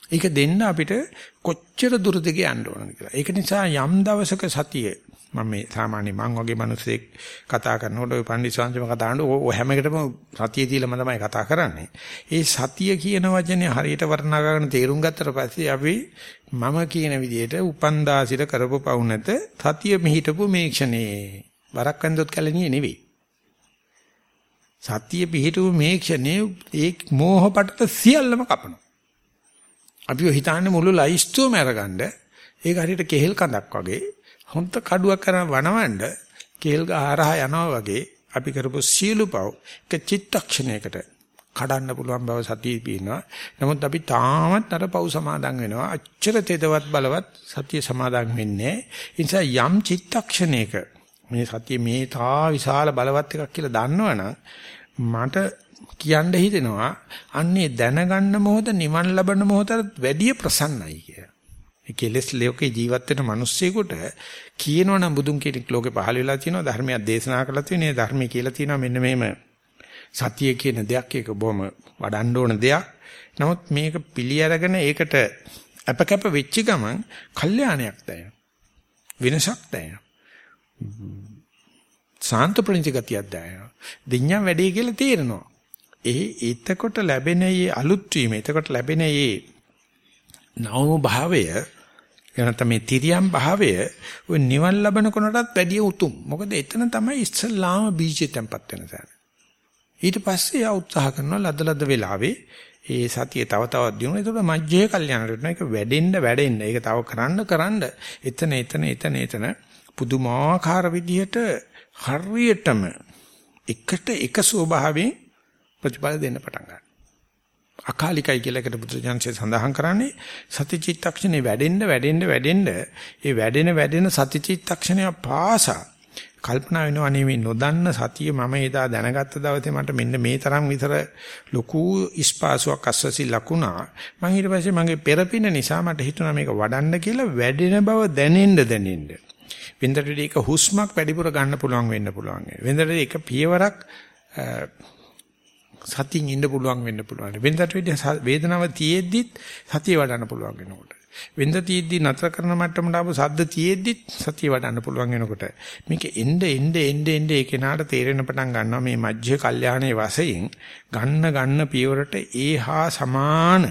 ඒක දෙන්න අපිට කොච්චර දුරද යන්න ඕනද කියලා. ඒක නිසා යම් දවසක සතිය මම මේ සාමාන්‍ය මං වගේ මිනිස්සෙක් කතා කරනකොට ওই පන්දිස්වාංශම කතා කරනකොට ඔය හැම එකටම සතිය තියලාම තමයි කතා කරන්නේ. ඒ සතිය කියන වචනේ හරියට වර්ණනා කරගෙන තේරුම් ගත්තට පස්සේ අපි මම කියන විදිහට උපන්දාසිර කරපු පවු නැත සතිය මිහිටපු මේ ක්ෂණේ වරක් වැන්දොත් කැලණියේ නෙවෙයි. සතිය පිහිටපු මේ ක්ෂණේ ඒ මෝහපටට සියල්ලම කපනවා. අපි හිතන්නේ මුළු ලයිස්තුවම අරගන්න ඒක හරියට කෙහෙල් කඳක් වගේ හොන්ත කඩුවක් කරන් වනවන්න කේල් ගහරහා යනවා වගේ අපි කරපු සියලු පව් එක චිත්තක්ෂණයකට කඩන්න පුළුවන් බව සතියේ පේනවා. නමුත් අපි තාමත් අර පව් සමාදන් වෙනවා. අච්චර තෙදවත් බලවත් සතිය සමාදන් වෙන්නේ. ඒ නිසා යම් චිත්තක්ෂණයක මේ සතිය මේ තා විශාල බලවත් එකක් කියලා දන්නවනම් මට කියන්න හිතෙනවා අන්නේ දැනගන්න මොහොත නිවන් ලබන මොහොතට වැඩිය ප්‍රසන්නයි කියලා. මේ කෙලෙස් ලෝකේ ජීවත් වෙන මිනිස්සෙකුට කියනවනම් බුදුන් කෙනෙක් ලෝකේ පහළ වෙලා තියෙනවා ධර්මයක් දේශනා කරලා තියෙනවා මේ ධර්මයේ කියලා තියෙනවා මෙන්න මෙහෙම සතිය කියන දෙයක් ඒක බොහොම වඩන්න ඕන දෙයක්. නමුත් මේක පිළි අරගෙන ඒකට අපකැප වෙච්ච ගමන් කල්යාණයක් දැනෙනවා. වෙනසක් දැනෙනවා. සාන්ත ප්‍රණිතිගතියක් දැනෙනවා. දෙඤ්ඤම් වැඩි කියලා තේරෙනවා. ඒ එතකොට ලැබෙන මේ අලුත් වීම එතකොට ලැබෙන මේ නවම භාවය එනතම මේ තිරියම් භාවය ඔය නිවන් ලබන කොනටත් වැඩිය උතුම්. මොකද එතන තමයි ඉස්සල්ලාම බීජය තැම්පත් වෙන තැන. ඊට පස්සේ යා උත්සාහ කරනවා ලද ලද වෙලාවේ ඒ සතිය තව තවත් දිනුන. ඒකට මජ්ජේ කල්යනා කරනවා. ඒක වැඩෙන්න වැඩෙන්න. ඒක තව කරන්න කරන්න. එතන එතන එතන එතන පුදුමාකාර විදිහට හරියටම එකට එක ස්වභාවයෙන් ප්‍රතිඵල දෙන්න පටන් ගන්නවා. අකාලිකයි කියලා එකට බුදුජානසය සඳහන් කරන්නේ සතිචිත්තක්ෂණේ වැඩෙන්න වැඩෙන්න වැඩෙන්න. ඒ වැඩෙන වැඩෙන සතිචිත්තක්ෂණය පාසා කල්පනා වෙනවා අනේ මේ නොදන්න සතිය මම එදා දැනගත්ත දවසේ මට මෙන්න මේ තරම් විතර ලොකු ඉස්පාසුවක් අස්සසි ලකුණා මම ඊට පස්සේ මගේ පෙරපින නිසා මට හිතුණා මේක වඩන්න කියලා වැඩෙන බව දැනෙන්න දැනෙන්න. වෙනදට එක හුස්මක් වැඩිපුර ගන්න පුළුවන් වෙන්න පුළුවන්. වෙනදට එක පියවරක් සතියින් ඉන්න පුළුවන් වෙන්න පුළුවන්. වෙනදට වෙඩි වේදනාව තියෙද්දිත් සතිය වඩන්න පුළුවන් වෙනකොට. වෙනද තියෙද්දි නතර කරන මට්ටමට ආපු සද්ද තියෙද්දිත් සතිය වඩන්න පුළුවන් වෙනකොට මේක එnde එnde එnde එnde ඒ කෙනාට තේරෙන පටන් ගන්නවා මේ මජ්ජේ කල්යාණයේ වශයෙන් ගන්න ගන්න පියවරට ඒහා සමාන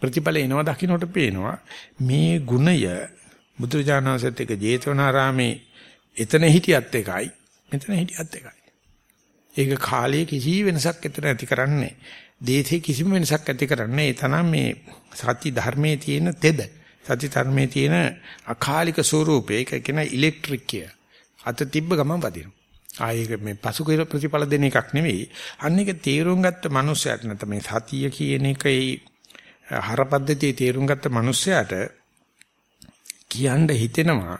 ප්‍රතිඵල එනවා දකින්නට පේනවා මේ ගුණය බුදුරජාණන්සේත් එක ජේතවනාරාමේ එතන හිටියත් එකයි මෙතන හිටියත් එකයි ඒක කාලයේ කිසි වෙනසක් ඇතර ඇති කරන්නේ. දේශේ කිසිම වෙනසක් ඇති කරන්නේ ඒ තරම් මේ සත්‍ය ධර්මයේ තියෙන තෙද. සත්‍ය ධර්මයේ තියෙන අකාලික ස්වરૂපය ඒක කියන ඉලෙක්ට්‍රික් කිය. අත තිබ්බ ගමන් වදිනවා. ආයේක මේ පසු කියලා ප්‍රතිඵල දෙන එකක් නෙවෙයි. අන්න ඒක තේරුම් ගත්ත මනුස්සයාට නැත්නම් මේ සතිය කියන එකේ හරපද්ධතියේ තේරුම් ගත්ත මනුස්සයාට කියන්න හිතෙනවා.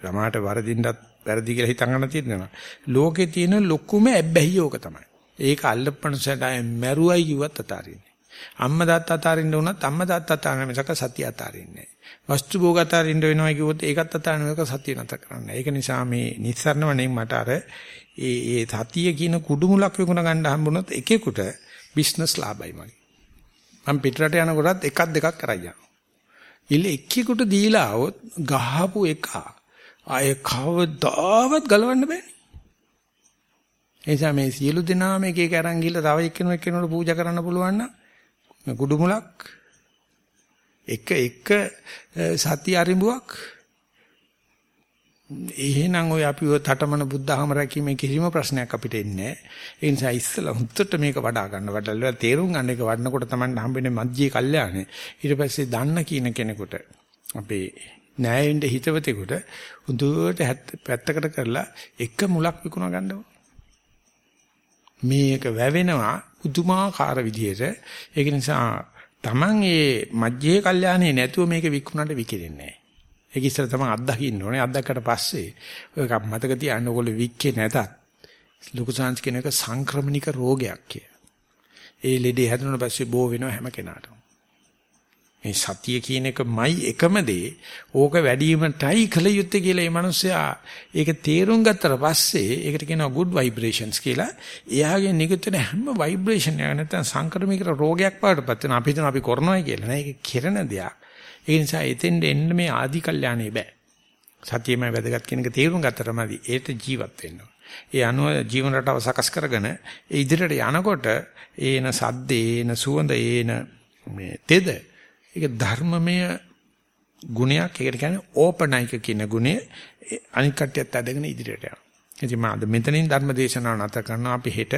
ළමාට වරදින්නත් වැරදි කියලා හිතන් ගන්න තියෙනවා. ලෝකේ තියෙන ලොකුම ඇබ්බැහිය ඕක තමයි. ඒක අල්ලපණසට මැරුවයි කිව්වත් අතාරින්නේ. අම්මා තාත්තා අතාරින්න උනත් අම්මා තාත්තා අතාරින්න මිසක සතිය අතාරින්නේ නැහැ. වස්තු භෝග අතාරින්න වෙනවා කිව්වොත් ඒකත් අතාරින්න මේක සතිය නැත කරන්නේ. ඒක නිසා මේ නිස්සරණවනේ මට අර ඒ ඒ සතිය කියන කුඩුමුලක් විකුණ ගන්න හම්බුනොත් එකෙකුට බිස්නස් ලාභයි මගේ. මම පිටරට යනකොටත් එකක් දෙකක් කරා යනවා. ඉල්ල එක්කෙකුට දීලා આવොත් ගහපු එකා ආයේ කවදාවත් ගලවන්න බෑනේ. එනිසා මේ සියලු දෙනාම එක එක අරන් ගිහලා තව එක්කෙනෙක් එක්කෙනෙකුට පූජා කරන්න පුළුවන් නම් කුඩුමුලක් එක එක සති අරිඹුවක් එහෙනම් ඔය අපි ඔය තටමන බුද්ධහම රැකීමේ කිසිම ප්‍රශ්නයක් අපිට එන්නේ නැහැ. ඒ නිසා ඉස්සලා හුත්තට මේක වඩා ගන්න වඩලා තේරුම් ගන්න එක වඩනකොට තමයි හම්බෙන්නේ මධ්‍යයේ කල්යාණේ. ඊට පස්සේ දන්න කියන කෙනෙකුට අපේ ණයෙන්ද හිතවතෙකුට හුදුවට පැත්තකට කරලා එක මුලක් විකුණ ගන්නවා. මේක වැවෙනවා පුදුමාකාර විදියට. ඒක නිසා Taman ඒ මධ්‍යයේ කල්යාණේ නැතුව මේක විකුණන්න විකිරෙන්නේ නැහැ. ඒක ඉස්සර තමයි අත්දකින්න ඕනේ. අත්දැක්කට පස්සේ ඔය මතක තියාගන්න ඕගොල්ලෝ වික්කේ නැතත් ලොකු සංස් කියන එක සංක්‍රමණික රෝගයක් කිය. ඒ ලෙඩේ හැදුණාට පස්සේ බෝ වෙනවා හැම කෙනාටම. මේ සතිය කියන එකමයි එකම දේ. ඕක වැඩිවීමටයි කල යුත්තේ කියලා මේ මිනිස්සයා ඒක තේරුම් ගත්තට පස්සේ ඒකට කියනවා good vibrations කියලා. එයාගේ නිකුත් වෙන හැම vibration එක නැත්නම් සංක්‍රමණික රෝගයක් වඩපත් වෙන අපි හිතන අපි කරනවායි කියලා නෑ. ඒක කෙරෙන දෙයක්. ඒ නිසා එතෙන්ද එන්න මේ ආදි කල්යාණේ බෑ. සතියමයි වැදගත් කියන එක තේරුම් ගත්තටමදි ඒට ජීවත් වෙන්න ඒ අනුව ජීවන රටාව සකස් කරගෙන ඒ ඉදිරියට යනකොට ඒන සද්දේ ඒන සුවඳ ඒන මේ තෙද ඒක ධර්මමය ගුණයක් ඒකට කියන්නේ ඕපනයික කියන ගුණය අනික් කට්ටියත් අදගෙන ඉදිරියට යනවා. ඉතින් මම අද මෙතනින් ධර්ම දේශනාව නැත කරනවා අපි හෙට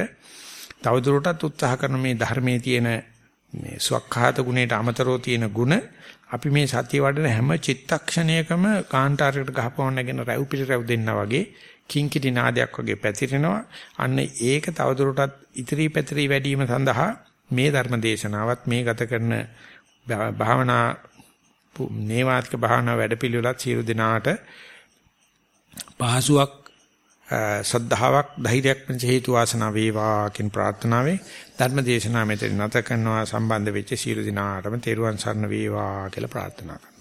තවදුරටත් උත්සාහ කරන මේ ධර්මයේ තියෙන මේ සුවක්ඛාත ගුණයට අමතරව තියෙන ගුණ අපි මේ සතිය වඩන හැම චිත්තක්ෂණයකම කාන්තාරයකට ගහපවන්න නැගෙන රැව් පිට රැව් දෙන්නා වගේ කිංකිටි නාදයක් වගේ පැතිරෙනවා. අන්න ඒක තවදුරටත් ඉතිරි පැතිරි වැඩිම සඳහා මේ ධර්ම දේශනාවත් මේ ගත කරන භාවනා නේවාතික භාවනා වැඩපිළිවෙලත් සියලු දෙනාට පහසුවක් සද්ධාාවක් ධෛර්යයක් වෙනස හේතු වාසනා වේවා කියන ප්‍රාර්ථනාවෙන් ධර්ම දේශනාව මෙතන නැත කරනවා. සම්බන්ධ වෙච්ච සියලු දිනාටම තෙරුවන් සරණ වේවා කියලා ප්‍රාර්ථනා කරනවා.